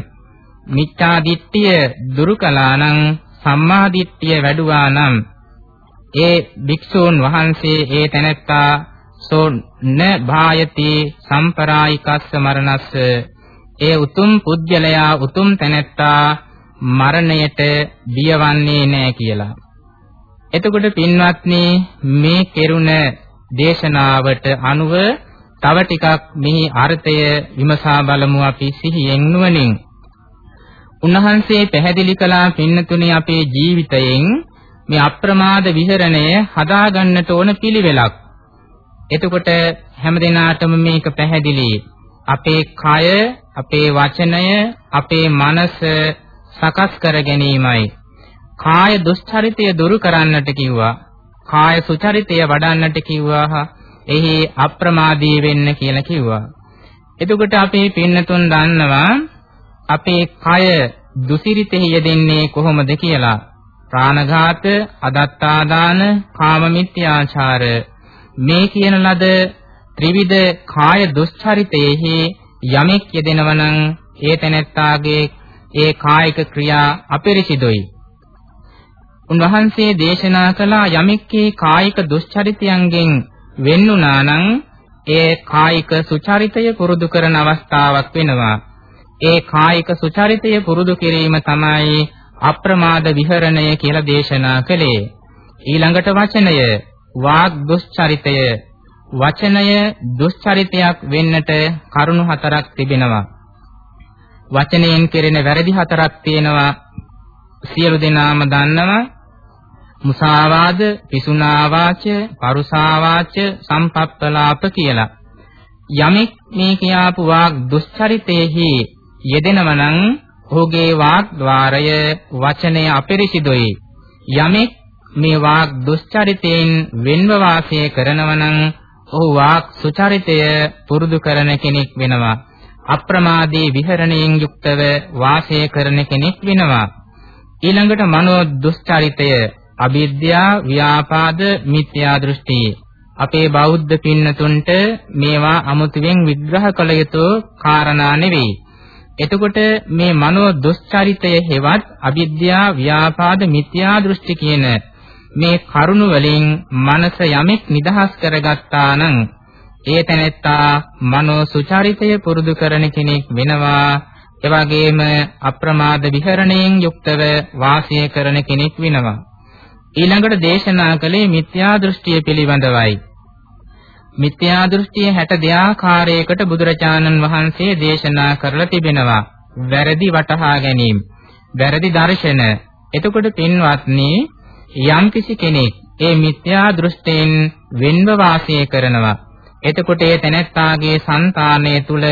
මිච්ඡා දිට්ඨිය දුරු කළානම් සම්මා දිට්ඨිය වැඩුවානම් ඒ භික්ෂූන් වහන්සේ ඒ තැනැත්තා සෝ න භායති සම්පරායිකස්ස මරණස්ස ඒ උතුම් පුජ්‍යලයා උතුම් තැනැත්තා මරණයට බියවන්නේ නැහැ කියලා. එතකොට පින්වත්නි මේ කෙරුණ දේශනාවට අනුව තව ටිකක් මෙහි අර්ථය විමසා බලමු අපි සිහියෙන් නුවණින්. උන්වහන්සේ පැහැදිලි කළා පින්නතුනේ අපේ ජීවිතයෙන් මේ අප්‍රමාද විහරණය හදාගන්නට ඕන පිළිවෙලක්. එතකොට හැමදිනාටම මේක පැහැදිලි. අපේ කය, අපේ වචනය, අපේ මනස සකස් කර ගැනීමයි. කාය දුස්චරිතය දුරු කරන්නට කිව්වා. කාය සුචරිතය වඩන්නට කිව්වා. එහි අප්‍රමාදී වෙන්න කියලා කිව්වා. එතකොට අපේ පින්නතුන් දන්නවා අපේ කය දුසිරිතෙහි යෙදෙන්නේ කොහොමද කියලා. ප්‍රාණඝාත, අදත්තාදාන, කාමමිත්‍යාචාර මේ කියන ලද ත්‍රිවිධ කාය දුස්චරිතයේහි යමෙක් යෙදෙනවා නම් ඒ තැනැත්තාගේ ඒ කායික ක්‍රියා අපිරිසිදුයි. උන්වහන්සේ දේශනා කළ යමෙක්ගේ කායික දුස්චරිතයන්ගෙන් වෙන්නුණා නම් ඒ කායික සුචරිතය පුරුදු කරන අවස්ථාවක් වෙනවා. ඒ කායික සුචරිතය පුරුදු කිරීම තමයි අප්‍රමාද විහරණය කියලා දේශනා කළේ. ඊළඟට වචනය වාග් දුස්චරිතය වචනය දුස්චරිතයක් වෙන්නට කරුණු හතරක් තිබෙනවා. වචනයෙන් කෙරෙන වැරදි හතරක් තියෙනවා. සියලු දෙනාම දන්නවා. මුසාවාද, පිසුනාවාච, පරුසාවාච, සම්පප්පලාප කියලා. යමෙක් මේ කියාපු වාග් දුස්චරිතේහි යෙදෙනව නම් ඔහුගේ වාග් ద్వාරය වචනය අපිරිසිදුයි. යමෙක් මේ වාග් දුස්චරිතයෙන් වෙන්ව වාසය කරනව නම් ඔහු වාග් සුචරිතය පුරුදු කරන කෙනෙක් වෙනවා. අප්‍රමාදී විහරණයෙන් යුක්තව වාසය කරන කෙනෙක් වෙනවා. ඊළඟට මනෝ දුස්චරිතය අවිද්‍යා ව්‍යාපාද මිත්‍යා දෘෂ්ටි අපේ බෞද්ධ පින්නතුන්ට මේවා අමුතුවෙන් විග්‍රහ කළ යුතු කාරණා නෙවෙයි. එතකොට මේ මනෝ දුස්චරිතය හෙවත් අවිද්‍යා ව්‍යාපාද මිත්‍යා දෘෂ්ටි කියන මේ කරුණ වලින් මනස යමෙක් නිදහස් කරගත්තා නම් ඒ තැනැත්තා මනෝ සුචරිතය පුරුදු කරන කෙනෙක් වෙනවා. එවැගේම අප්‍රමාද විහරණයෙන් යුක්තව වාසය කරන කෙනෙක් වෙනවා. ඊළඟට දේශනා කළේ මිත්‍යා දෘෂ්ටිය පිළිබඳවයි. මිත්‍යා දෘෂ්ටිය 62 ආකාරයකට බුදුරජාණන් වහන්සේ දේශනා කරලා තිබෙනවා. වැරදි වටහා ගැනීම වැරදි දර්ශන. එතකොට පින්වත්නි යම්කිසි කෙනෙක් ඒ මිත්‍යා දෘෂ්ටයෙන් වෙන්ව වාසය කරනවා. එතකොට ඒ තැනැත්තාගේ సంతානය තුල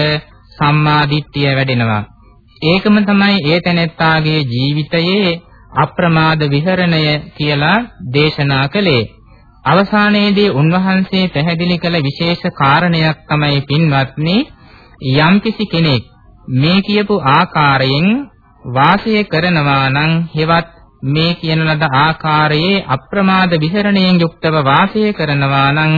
සම්මා දිට්ඨිය වැඩෙනවා. ඒකම තමයි ඒ තැනැත්තාගේ ජීවිතයේ අප්‍රමාද විහරණය කියලා දේශනා කළේ. අවසානයේදී උන්වහන්සේ පැහැදිලි කළ විශේෂ කාරණයක් තමයි පින්වත්නි යම්කිසි කෙනෙක් මේ කියපු ආකාරයෙන් වාසය කරනවා නම් හෙවත් මේ කියන ලද ආකාරයේ අප්‍රමාද විහරණයෙන් යුක්තව වාසය කරනවා නම්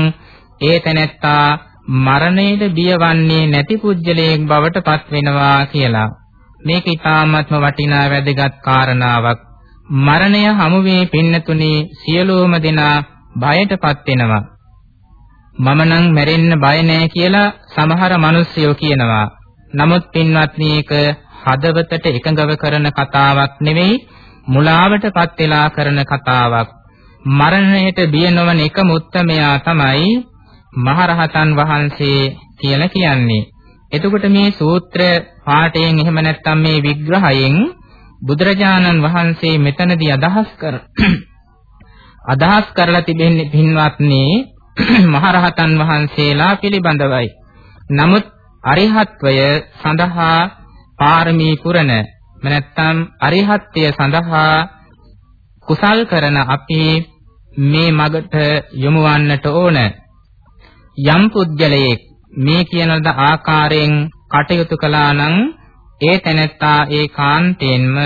ඒ තැනැත්තා මරණයට බියවන්නේ නැති පුජ්‍යලයක් බවට පත් වෙනවා කියලා. මේක ඊටාත්ම වටිනා වැදගත් කාරණාවක්. මරණය හමුවේ පින්නතුනේ සියලුම දෙනා බයටපත් වෙනවා. මම නම් මැරෙන්න බය නෑ කියලා සමහර මිනිස්සුયો කියනවා. නමුත් පින්වත්නි ඒක හදවතට එකඟව කරන කතාවක් නෙවෙයි මුලාවටපත් වෙලා කරන කතාවක්. මරණයට බිය නොවන එකම උත්තමයා තමයි මහරහතන් වහන්සේ කියලා කියන්නේ. එතකොට මේ සූත්‍ර පාඨයෙන් එහෙම නැත්නම් මේ විග්‍රහයෙන් බුදුරජාණන් වහන්සේ මෙතනදී අදහස් කර අදහස් කරලා තිබෙන්නේ පින්වත්නි මහරහතන් වහන්සේලා පිළිබඳවයි. නමුත් අරිහත්වය සඳහා පාරමී පුරණ නැත්නම් අරිහත්ත්වය සඳහා කුසල් කරන අපි මේ මගට යොමු වන්නට ඕන. යම් පුද්ගලයෙක් මේ කියන ද ආකාරයෙන් කටයුතු කළා නම් ඒ තැනැත්තා ඒකාන්තයෙන්ම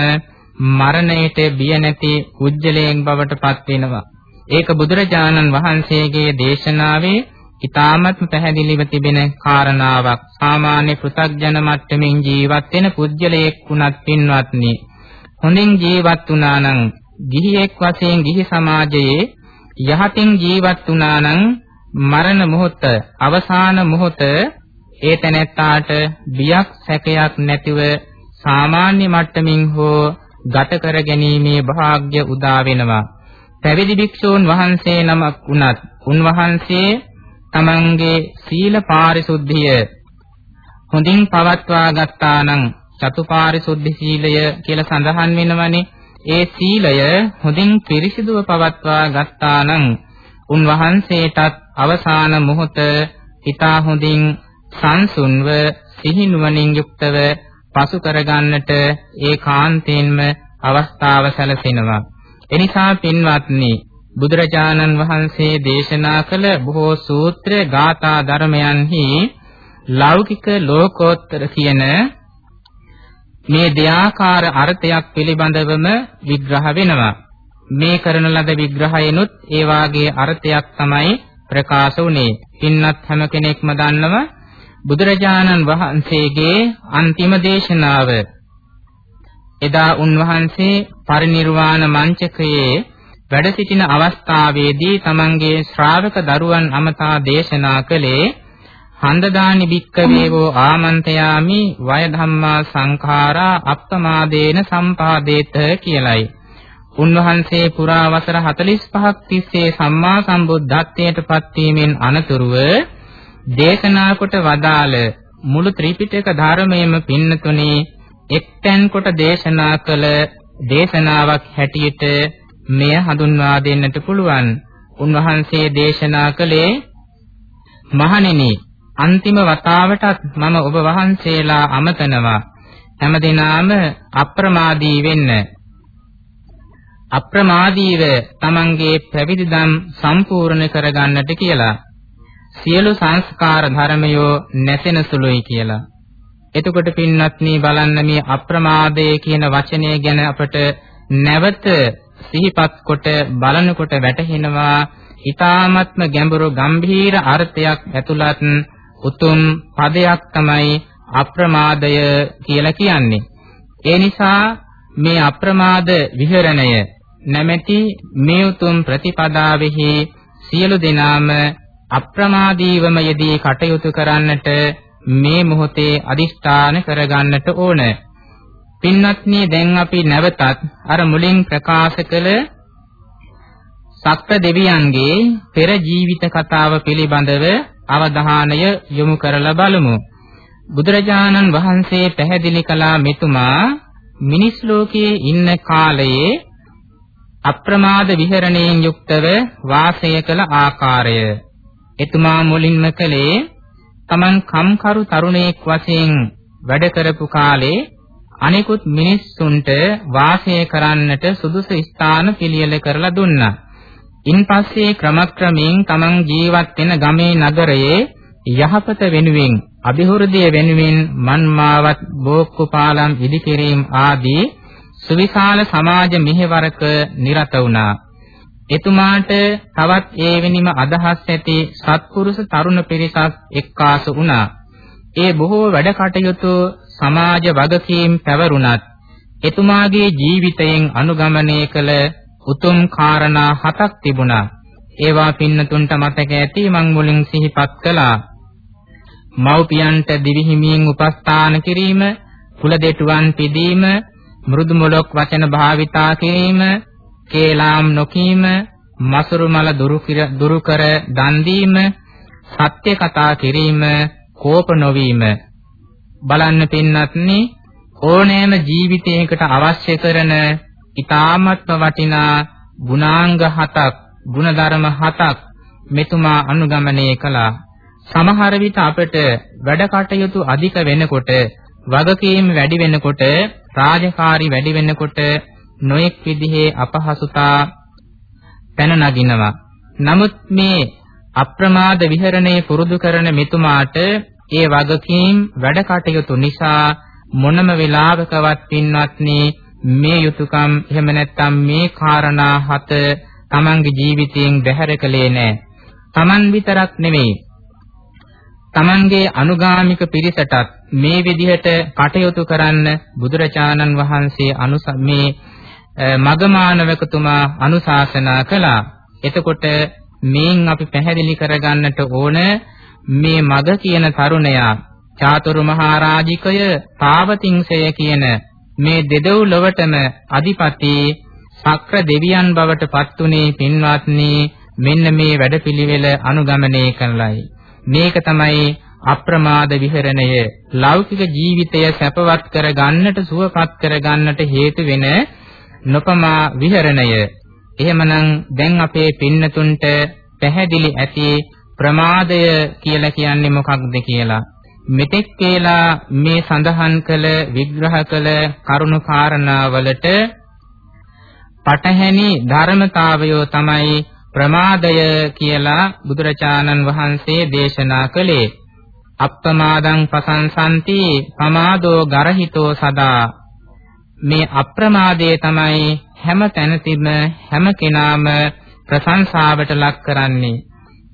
මරණයට බිය නැති කුජලයෙන් බවට පත් වෙනවා. ඒක බුදුරජාණන් වහන්සේගේ දේශනාවේ ඊ타මත්ම පැහැදිලිව තිබෙන කාරණාවක්. සාමාන්‍ය පෘථග්ජන මට්ටමින් ජීවත් වෙන පුද්ගලයෙක් වුණත් පින්වත්නි හොඳින් ජීවත් වුණා නම් ගිහියෙක් වශයෙන් ගිහි සමාජයේ යහතින් ජීවත් වුණා නම් මරණ මොහොත අවසාන මොහොත ඒ තැනැත්තාට බියක් සැකයක් නැතිව සාමාන්‍ය මට්ටමින් හෝ ගත කර ගැනීමේ වාග්ය උදා වෙනවා. පැවිදි භික්ෂූන් වහන්සේ නමක් වුණත් උන්වහන්සේ තමන්ගේ සීල පාරිශුද්ධිය හොඳින් පවත්වා ගත්තා නම් චතුපාරිශුද්ධි සීලය කියලා සඳහන් වෙනවනේ. ඒ සීලය හොඳින් පිරිසිදුව පවත්වා ගත්තා නම් උන්වහන්සේටත් අවසාන මොහොත හිතා හොඳින් සංසුන්ව සිහිනුවණින් යුක්තව පසු කරගන්නට ඒකාන්තයෙන්ම අවස්ථාව සැලසෙනවා. එනිසා පින්වත්නි බුදුරජාණන් වහන්සේ දේශනා කළ බොහෝ සූත්‍ර ගාථා ධර්මයන්හි ලෞකික ලෝකෝත්තර කියන මේ දෙආකාර අර්ථයක් පිළිබඳවම විග්‍රහ වෙනවා. මේ කරන ලද විග්‍රහයනොත් ඒ වාගේ අර්ථයක් තමයි ප්‍රකාශ වුනේ. පින්වත් හැම කෙනෙක්ම දන්නවා බුදුරජාණන් වහන්සේගේ අන්තිම දේශනාව එදා උන්වහන්සේ පරිනිර්වාණ මංචකයේ වැඩ සිටින අවස්ථාවේදී තමන්ගේ ශ්‍රාවක දරුවන් අමතා දේශනා කළේ හන්දදානි භික්කවේවෝ ආමන්තයාමි වය ධම්මා සංඛාරා අප්පමාදේන සම්පාදේත කියලයි. උන්වහන්සේ පුරා වසර 45ක් තිස්සේ සම්මා සම්බුද්ධත්වයට පත්වීමෙන් අනතුරුව දේශනා කොට වදාළ මුළු ත්‍රිපිටක ධර්මයේම පින්නතුනේ එක්තැන් කොට දේශනා කළ දේශනාවක් හැටියට මෙය හඳුන්වා දෙන්නට පුළුවන්. උන්වහන්සේ දේශනා කළේ මහණෙනි අන්තිම වතාවටත් මම ඔබ වහන්සේලා අමතනවා හැමදිනාම අප්‍රමාදී වෙන්න අප්‍රමාදීව තමන්ගේ පැවිදිදම් සම්පූර්ණ කරගන්නට කියලා සියලු සංස්කාර ධර්මයෝ නැසෙන සුළුයි කියලා. එතකොට පින්වත්නි බලන්න මේ අප්‍රමාදය කියන වචනය ගැන අපට නැවත සිහිපත් කොට බලනකොට වැටහෙනවා ඊ타ත්ම ගැඹුරු ගම්භීර අර්ථයක් ඇතුළත් උතුම් පදයක් තමයි අප්‍රමාදය කියලා කියන්නේ. ඒ නිසා මේ අප්‍රමාද විහරණය නැමැති මේ උතුම් ප්‍රතිපදාවෙහි සියලු දෙනාම අප්‍රමාදීවම යෙදී කටයුතු කරන්නට මේ මොහොතේ අදිෂ්ඨාන කරගන්නට ඕන. පින්වත්නි දැන් අපි නැවතත් අර මුලින් ප්‍රකාශ කළ සක්‍ර දෙවියන්ගේ පෙර ජීවිත කතාව පිළිබඳව අවධානය යොමු කරලා බලමු. බුදුරජාණන් වහන්සේ පැහැදිලි කළා මෙතුමා මිනිස් ලෝකයේ ඉන්න කාලයේ අප්‍රමාද විහරණයෙන් යුක්තව වාසය කළ ආකාරය එතුමා මුලින්ම කළේ Taman කම්කරු තරුණයෙක් වශයෙන් වැඩ කරපු කාලේ අනිකුත් මිනිස්සුන්ට වාසය කරන්නට සුදුසු ස්ථාන පිළියෙල කරලා දුන්නා. ඉන්පස්සේ ක්‍රමක්‍රමයෙන් Taman ජීවත් වෙන ගමේ නගරයේ යහපත වෙනුවෙන් අභිවෘද්ධිය වෙනුවෙන් මන්මාවත් බෝක්කුපාලම් ඉදිකිරීම ආදී සුවිශාල සමාජ මෙහෙවරක නිරත වුණා. එතුමාට තවත් ඒ වෙනිම අදහස් ඇති සත්පුරුෂ තරුණ පිරිසක් එක්කාසු වුණා. ඒ බොහෝ වැඩ කටයුතු සමාජ වගකීම් පැවරුණත් එතුමාගේ ජීවිතයෙන් අනුගමනය කළ උතුම් කාරණා හතක් තිබුණා. ඒවා පින්නතුන්ට මතක ඇති මං මුලින් සිහිපත් කළා. මව්පියන්ට දිවිහිමියෙන් උපස්ථාන කිරීම, කුල දෙටුවන් පිදීම, මෘදු මොලොක් වචන භාවිතා කිරීම, කේලාම් නොකීම, මසුරු මල දුරු කර දන් දීම, සත්‍ය කතා කිරීම, කෝප නොවීම. බලන්න පින්නත්නි ඕනෑම ජීවිතයකට අවශ්‍ය කරන ඊ타මත්ව වටිනා ගුණාංග හතක් ගුණධර්ම හතක් මෙතුමා අනුගමනය කළා. සමහර විට අපට වැඩ කටයුතු අධික වෙනකොට වගකීම් වැඩි වෙනකොට රාජකාරි වැඩි වෙනකොට නොඑක් විදිහේ අපහසුතා පැන නගිනවා. නමුත් මේ අප්‍රමාද විහරණය පුරුදු කරන මෙතුමාට ඒ වගකීම් වැඩ කටයුතු නිසා මොනම වෙලාවකවත් පින්වත්නි මේ යුතුයකම් එහෙම නැත්නම් මේ කාරණා හත තමන්ගේ ජීවිතයෙන් බැහැර කළේ නැහැ. තමන් විතරක් නෙමෙයි තමන්ගේ අනුගාමික පිරිසටත් මේ විදිහට කටයුතු කරන්න බුදුරජාණන් වහන්සේ අනුස මේ මගමානවකතුමා අනුශාසනා කළා. එතකොට මේන් අපි පැහැදිලි කරගන්නට ඕන මේ මග කියන තරුණයා චාතුරු මහරජිකය තාවතිංසය කියන මේ දෙදව් ලොවටම අධිපති සක්‍ර දෙවියන් බවට පත්ුනේ පින්වත්නි මෙන්න මේ වැඩපිළිවෙල අනුගමනය කළයි. මේක තමයි අප්‍රමාද විහරණය ලෞකික ජීවිතය සැපවත් කර ගන්නට සුවපත් කර ගන්නට හේතු වෙන නොපමා විහරණය එහෙමනම් දැන් අපේ පින්නතුන්ට පැහැදිලි ඇති ප්‍රමාදය කියලා කියන්නේ මොකක්ද කියලා? මෙතෙක් කියලා මේ සඳහන් කළ විග්‍රහ කළ කරුණු කාරණාවලට පටහැනි ධර්මතාවය තමයි ප්‍රමාදය කියලා බුදුරජාණන් වහන්සේ දේශනා කළේ. අප්පමාදං පසංසන්ති පමාදෝ ගරහිතෝ සදා. මේ අප්‍රමාදයේ තමයි හැම තැනදීම හැම කෙනාම ප්‍රශංසාවට ලක් කරන්නේ.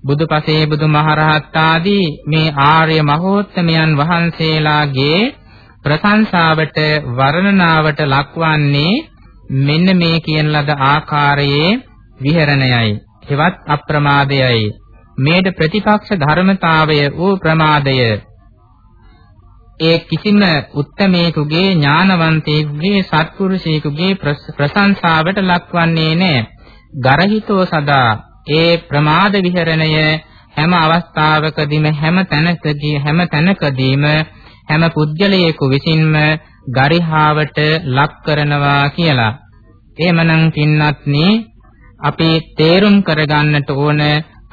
බුදුපසේ බුදුමහරහත් ආදී මේ ආර්ය මහෝත්තමයන් වහන්සේලාගේ ප්‍රශංසාවට වර්ණනාවට ලක්වන්නේ මෙන්න මේ කියන ලද ආකාරයේ විහරණයයි. හෙවත් අප්‍රමාදයයි. මේද ප්‍රතිපක්ෂ ධර්මතාවය වූ ප්‍රමාදය ඒ කිසිම උත්තමයෙකුගේ ඥානවන්තයෙකුගේ සත්පුරුෂයෙකුගේ ප්‍රශංසාවට ලක්වන්නේ නැහැ. ගරහිතෝ සදා ඒ ප්‍රමාද විහරණය හැම අවස්ථාවකදීම හැම තැනකදී හැම තැනකදීම හැම පුද්ගලයෙකු විසින්ම ගරිහාවට ලක් කරනවා කියලා. එහෙමනම් පින්වත්නි අපි තේරුම් කරගන්නට ඕන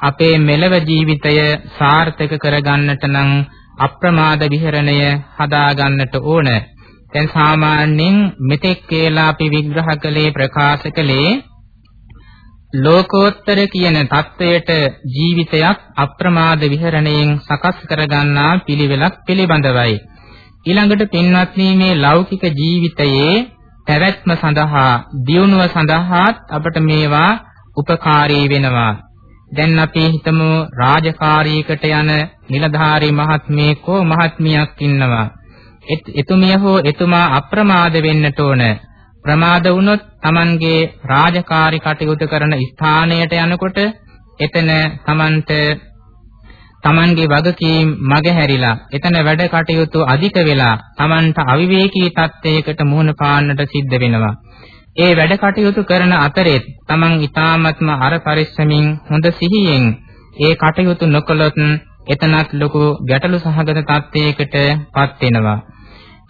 අපේ මෙලව ජීවිතය සාර්ථක කරගන්නට නම් අප්‍රමාද විහරණය හදාගන්නට ඕන. දැන් සාමාන්‍යයෙන් මෙතෙක් කියලා අපි විග්‍රහ කළේ ප්‍රකාශ කළේ ලෝකෝත්තර කියන தത്വයට ජීවිතයක් අප්‍රමාද විහරණයෙන් සකස් කරගන්නා පිළිවෙලක් පිළිබඳවයි. ඊළඟට පින්වත්නි මේ ලෞකික ජීවිතයේ පැවැත්ම සඳහා, දියුණුව සඳහාත් අපට මේවා උපකාරී වෙනවා. දැන් අපි හිතමු රාජකාරීකට යන නිලධාරී මහත්මියකෝ මහත්මියක් ඉන්නවා. එතුමිය හෝ එතුමා අප්‍රමාද වෙන්නට ඕනේ. ප්‍රමාද වුණොත් Tamanගේ රාජකාරී කටයුතු කරන ස්ථානයට යනකොට එතන Tamanට Tamanගේ වගකීම් මගහැරිලා එතන වැඩ කටයුතු අධික වෙලා Tamanට අවිවේකී තත්ත්වයකට මුහුණ පාන්නට සිද්ධ වෙනවා. ඒ වැඩ කටයුතු කරන අතරේ Taman ඊ타ත්ම අර පරිස්සමින් හොඳ සිහියෙන් ඒ කටයුතු නොකළොත් එතනත් ලොකු ගැටලු සහගත තත්ත්වයකට පත් වෙනවා.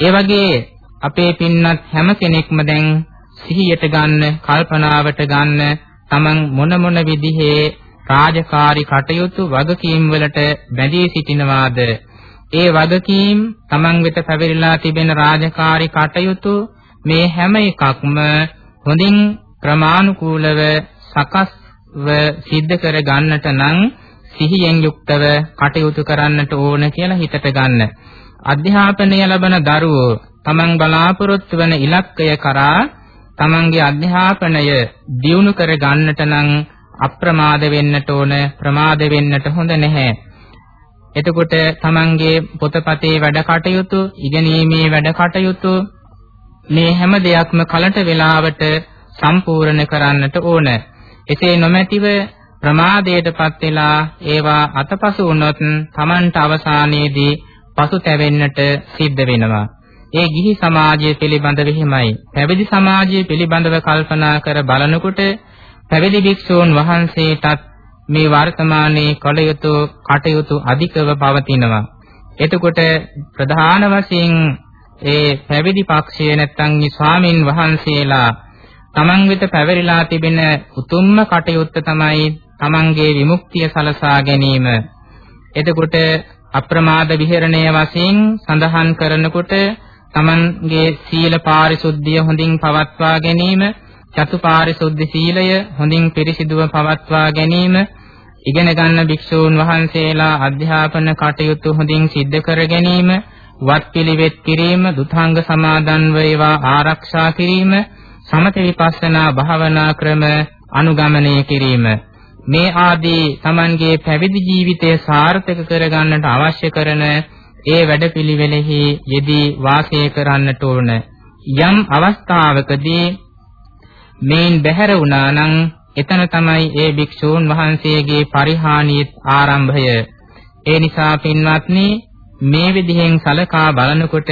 ඒ වගේ අපේ පින්නත් හැම කෙනෙක්ම දැන් සිහියට ගන්න, කල්පනාවට ගන්න Taman මොන මොන විදිහේ රාජකාරී කටයුතු වගකීම් වලට බැඳී සිටිනවාද ඒ වගකීම් Taman වෙත පැවරිලා තිබෙන රාජකාරී කටයුතු මේ හැම එකක්ම හොඳින් ක්‍රමානුකූලව සකස්ව සිද්ධ කර ගන්නට නම් සිහියෙන් යුක්තව කටයුතු කරන්නට ඕන කියලා හිතට ගන්න. අධ්‍යාපනය ලබන දරුවෝ තමන් බලාපොරොත්තු වන ඉලක්කය කරා තමන්ගේ අධ්‍යාපනය දියුණු කර ගන්නට නම් අප්‍රමාද වෙන්නට ඕන ප්‍රමාද වෙන්නට හොඳ නැහැ. එතකොට තමන්ගේ පොතපතේ වැඩ කටයුතු, ඉගෙනීමේ වැඩ කටයුතු මේ හැම දෙයක්ම කලට වේලාවට සම්පූර්ණ කරන්නට ඕන. එසේ නොමැතිව ප්‍රමාදයටපත් වෙලා ඒවා අතපසු වුණොත් තමන්ට අවසානයේදී පසුතැවෙන්නට සිද්ධ වෙනවා. ඒ ගිහි සමාජය පිළිබඳව හිමයි. පැවිදි සමාජය පිළිබඳව කල්පනා කර බලනකොට පැවිදි භික්ෂූන් වහන්සේටත් මේ වර්තමානයේ කළ යුතු කටයුතු අධිකව පවතිනවා. එතකොට ප්‍රධාන වශයෙන් ඒ පැවිදි පක්ෂයේ නැත්නම් ස්වාමින් වහන්සේලා තමන් වෙත පැවරිලා තිබෙන උතුම්ම කටයුත්ත තමයි තමන්ගේ විමුක්තිය සලසා ගැනීම. එතකොට අප්‍රමාද විහරණය වශයෙන් සඳහන් කරනකොට තමන්ගේ සීල පාරිශුද්ධිය හොඳින් පවත්වා ගැනීම, චතුපාරිශුද්ධ සීලය හොඳින් පිරිසිදුව පවත්වා ගැනීම, ඉගෙන ගන්න භික්ෂූන් වහන්සේලා අධ්‍යාපන කටයුතු හොඳින් සිද්ධ කර ගැනීම, වත් පිළිවෙත් කිරීම, දුතාංග සමාදන් වේවා ආරක්ෂා කිරීම, සමත විපස්සනා භාවනා ක්‍රම අනුගමනය කිරීම. මේ ආදී Tamanගේ පැවිදි ජීවිතය සාර්ථක කරගන්නට අවශ්‍ය කරන ඒ වැඩපිළිවෙලෙහි යෙදී වාසය කරන්නට ඕන. යම් අවස්ථාවකදී මේන් බැහැර වුණා නම් එතන තමයි ඒ භික්ෂූන් වහන්සේගේ පරිහානිය ආරම්භය. ඒ නිසා පින්වත්නි මේ විදිහෙන් සලකා බලනකොට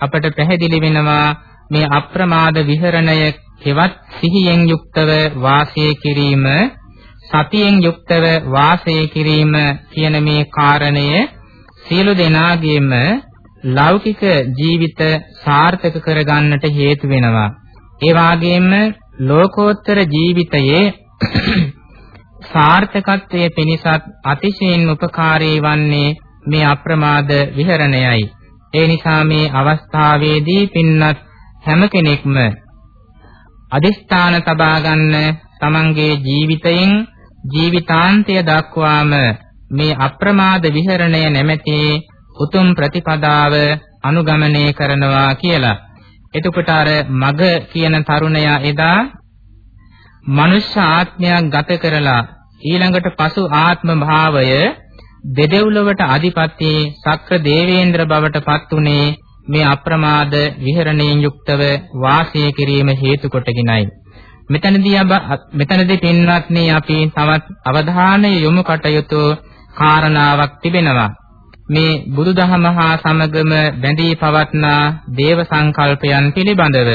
අපට පැහැදිලි වෙනවා මේ අප්‍රමාද විහරණය කෙවත් සිහියෙන් යුක්තව වාසය කිරීම සතියෙන් යුක්තව වාසය කිරීම කියන මේ කාරණය සියලු දෙනාගේම ලෞකික ජීවිත සාර්ථක කරගන්නට හේතු වෙනවා. ඒ වගේම ලෝකෝත්තර ජීවිතයේ සාර්ථකත්වයේ පිණිසත් අතිශයින් උපකාරී වන්නේ මේ අප්‍රමාද විහරණයයි. ඒ නිසා මේ අවස්ථාවේදී පින්නත් හැම කෙනෙක්ම අදිස්ථාන තබා ගන්න තමන්ගේ ජීවිතයෙන් ජීවිතාන්තය දක්වාම මේ අප්‍රමාද විහරණය නැමැති උතුම් ප්‍රතිපදාව අනුගමනය කරනවා කියලා. එතකොට අර මග කියන තරුණයා එදා මනුෂ්‍ය ආත්මයක් ගත කරලා ඊළඟට පසු ආත්ම භාවය දෙදෙව්ලොවට අධිපති සක්‍ර දේවේන්ද්‍ර බවට පත් උනේ මේ අප්‍රමාද විහරණයෙන් යුක්තව වාසය කිරීම හේතු කොටගෙනයි. මෙතනදී මෙතනදී පින්වත්නි අපි තවත් අවධානය යොමු කටයුතු කාරණාවක් තිබෙනවා. මේ බුදුදහම හා සමගම බැඳී පවත්නා දේව සංකල්පයන් පිළිබඳව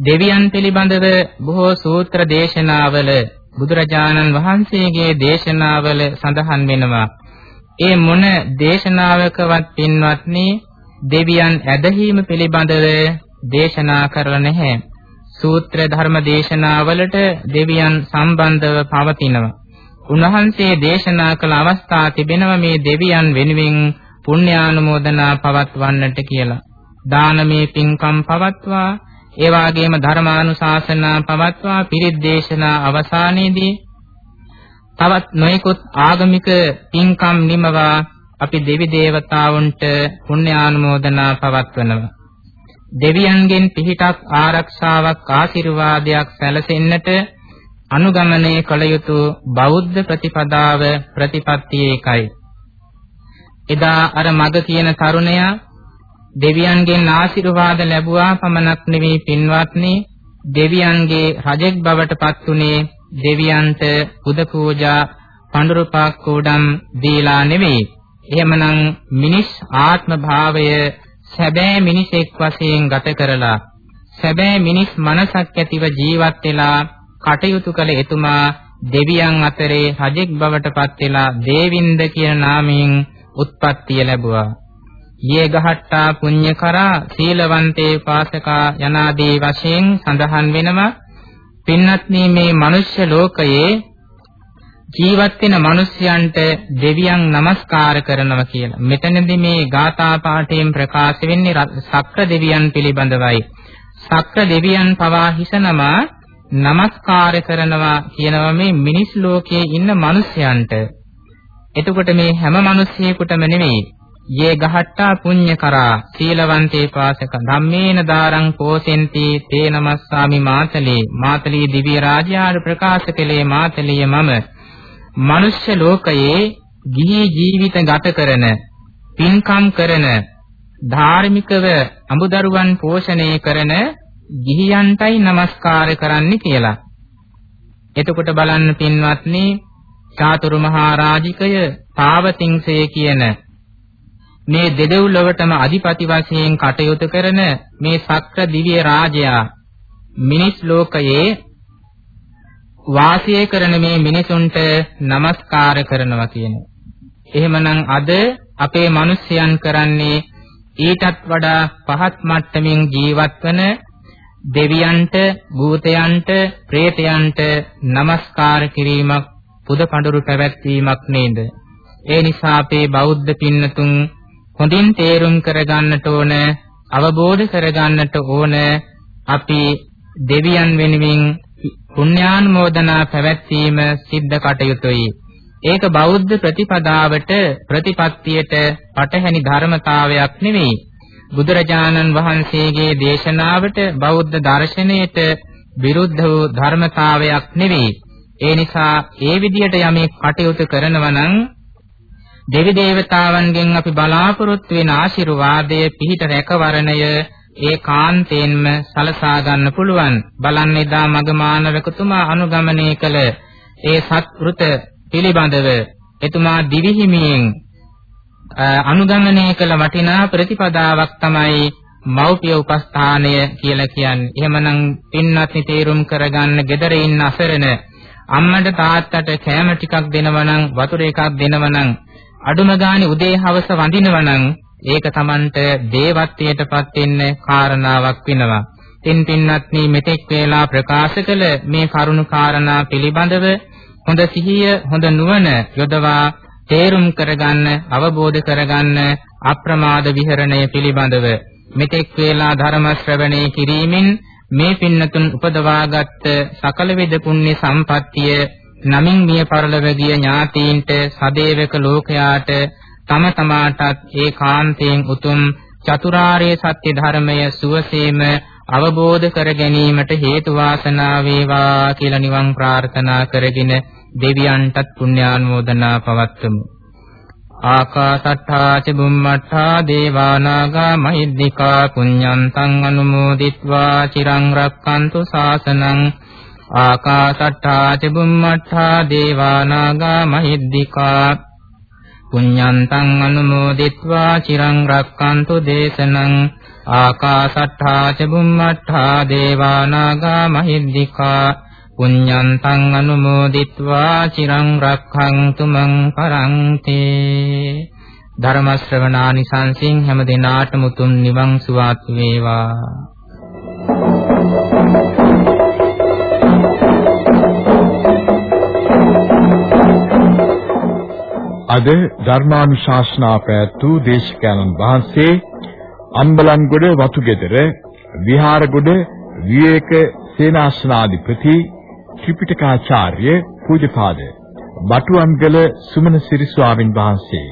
දෙවියන් පිළිබඳව බොහෝ සූත්‍ර දේශනාවල බුදුරජාණන් වහන්සේගේ දේශනාවල සඳහන් වෙනවා. ඒ මොන දේශනාවකවත් පින්වත්නි දෙවියන් ඇදහිීම පිළිබඳව දේශනා කරලා නැහැ. සූත්‍ර ධර්ම දේශනාවලට දෙවියන් සම්බන්ධව පවතිනවා. උන්වහන්සේ දේශනා කළ අවස්ථා තිබෙනවා මේ දෙවියන් වෙනුවෙන් පුණ්‍යානුමෝදනා පවත්වන්නට කියලා. දානමේ පින්කම් පවත්වා ඒ වගේම ධර්මානුශාසනා පවත්වා පිරිත් දේශනා අවසානයේදී තවත් නොයෙකුත් ආගමික පින්කම් නිමවා අපි දෙවි දේවතාවුන්ට පුණ්‍යානුමෝදනා පවත්වනවා. දෙවියන්ගෙන් පිහිටක් ආරක්ෂාවක් ආශිර්වාදයක් සැලසෙන්නට අනුගමනය කළ යුතු බෞද්ධ ප්‍රතිපදාව ප්‍රතිපත්තිය එකයි. එදා අර මග කියන තරුණයා දෙවියන්ගෙන් ආශිර්වාද ලැබුවා පමණක් නෙවෙයි පින්වත්නි දෙවියන්ගේ රජෙක් බවට පත්ුනේ දෙවියන්ට පුද පූජා පඳුරුපාක් කෝඩම් දීලා නෙවෙයි. එහෙමනම් මිනිස් ආත්ම භාවය සැබෑ මිනිසෙක් වශයෙන් ගත කරලා සැබෑ මිනිස් මනසක් ඇතිව ජීවත් වෙලා කටයුතු කළ එතුමා දෙවියන් අතරේ රජෙක් බවට පත් වෙලා දේවින්ද කියන නාමයෙන් උත්පත්තිය ලැබුවා. යේ ගහට්ටා පුඤ්ඤ කරා සීලවන්තේ පාසකා යනාදී වශයෙන් සඳහන් වෙනවා. පින්වත්නි මේ මනුෂ්‍ය ලෝකයේ ජීවත් වෙන මිනිසයන්ට දෙවියන් নমස්කාර කරනවා කියලා. මෙතනදී මේ ගාථා පාඨයෙන් ප්‍රකාශ වෙන්නේ සක්‍ර දෙවියන් පිළිබඳවයි. සක්‍ර දෙවියන් පවා හිසනවා নমස්කාර කරනවා කියනවා මේ මිනිස් ලෝකයේ ඉන්න මිනිසයන්ට. එතකොට මේ හැම මිනිසියෙකුටම නෙමෙයි. යේ ගහට්ටා පුඤ්ඤ කරා සීලවන්තේ පාසක ධම්මේන දාරං පෝසෙන්ති තේ නමස්සාමි මාතලේ මාතලී දිව්‍ය රාජ්‍යාර ප්‍රකාශ කළේ මාතලිය මම මනුෂ්‍ය ලෝකයේ ගිහි ජීවිත ගත කරන පින්කම් කරන ධාර්මිකව අමුදරුවන් පෝෂණය කරන ගිහියන්ටයි নমස්කාර කරන්න කියලා. එතකොට බලන්න පින්වත්නි චාතුරු මහා රාජිකය තාවතිංසය කියන මේ දෙදෙව්ලොවටම අධිපති වශයෙන් කටයුතු කරන මේ සක්‍ර දිව්‍ය රාජයා මිනිස් ලෝකයේ වාසය කරන මේ මිනිසුන්ට নমස්කාර කරනවා කියන්නේ. එහෙමනම් අද අපේ මිනිස්යන් කරන්නේ ඊටත් වඩා පහත් මට්ටමින් ජීවත් වන දෙවියන්ට, භූතයන්ට, പ്രേතයන්ට নমස්කාර කිරීමක් පුද පඬුරු පැවැත්වීමක් නේද? ඒ නිසා අපේ බෞද්ධ පින්නතුන් හොඳින් තේරුම් කරගන්නට ඕන, අවබෝධ කරගන්නට ඕන අපි දෙවියන් වෙනුවෙන් පුණ්‍යානුමෝදනා පැවැත්වීම සිද්ධ කටයුතුයි. ඒක බෞද්ධ ප්‍රතිපදාවට ප්‍රතිපත්තියට පටහැනි ධර්මතාවයක් නෙවෙයි. බුදුරජාණන් වහන්සේගේ දේශනාවට බෞද්ධ දර්ශනයට විරුද්ධ වූ ධර්මතාවයක් නෙවෙයි. ඒ නිසා ඒ විදිහට යමෙක් කටයුතු කරනවා නම් දෙවි දේවතාවන්ගෙන් අපි බලාපොරොත්තු වෙන ආශිර්වාදය පිහිට රැකවරණය ඒ කාන්තේන්ම සලසා ගන්න පුළුවන්. බලන්න එදා මගමානවකතුමා අනුගමනය කළ ඒ සත්වෘත පිළිබඳව එතුමා දිවිහිමියෙන් අනුගමනය කළ වටිනා ප්‍රතිපදාවක් තමයි මෞපිය උපස්ථානය කියලා කියන්නේ. එහෙමනම් පින්වත්නි තේරුම් කරගන්න gedare ඉන්න අසරණ අම්මට තාත්තට කෑම ටිකක් දෙනවනම් වතුර එකක් දෙනවනම් අඩුම ගානේ උදේ හවස වඳිනවනම් ඒක Tamanට දේවත්වයටපත් වෙන්න කාරණාවක් වෙනවා. තින් පින්වත්නි මෙතෙක් වේලා ප්‍රකාශ කළ මේ කරුණු කාරණා පිළිබඳව හොඳ සිහිය හොඳ නුවණ යොදවා තේරුම් කරගන්න අවබෝධ කරගන්න අප්‍රමාද විහරණය පිළිබඳව මෙතෙක් වේලා ධර්ම ශ්‍රවණය කිරීමෙන් මේ පින්නතුන් උපදවාගත් සකල වේද පුණ්‍ය සම්පත්තිය නමින් මිය පරලොව ගිය ඥාතීන්ට සදේවක ලෝකයාට තම තමාටත් ඒකාන්තයෙන් උතුම් චතුරාර්ය සත්‍ය ධර්මය සුවසේම අවබෝධ කර ගැනීමට හේතු වාසනා වේවා කියලා නිවන් ප්‍රාර්ථනා කරගෙන දෙවියන්ටත් පුණ්‍යානුමෝදනා පවත්වමු. ආකාසට්ඨා ච බුම්මට්ඨා දේවානාගා මහිද්దికා පුඤ්ඤන්තං අනුමෝදිත්වා චිරං රක්칸තු ශාසනං ආකාසට්ඨා ච බුම්මට්ඨා දේවානාගා මහිද්దికා පුඤ්ඤන්තං අනුමෝදිත්වා චිරං රක්칸තු දේශනං ආකාසට්ඨා ච බුම්මට්ඨා දේවානාගා මහිද්దికා පුඤ්ඤන්තං අනුමෝදිත්වා චිරං රක්ඛන්තු මං පරන්ති ධර්ම ශ්‍රවණානිසංසින් හැම දිනාටම උතුම් නිවන් සුවත් වේවා අද ධර්මානුශාසනා පැවැත්වූ දේශකයන්න් වහන්සේ අම්බලන්ගොඩ වතුගෙදර විහාරගොඩ විවේක සේනාසනාධිපති ත්‍රිපිටකාචාර්ය පූජ්‍යපාද බටුවන්ගල සුමන සිරි ස්වාමින් වහන්සේ.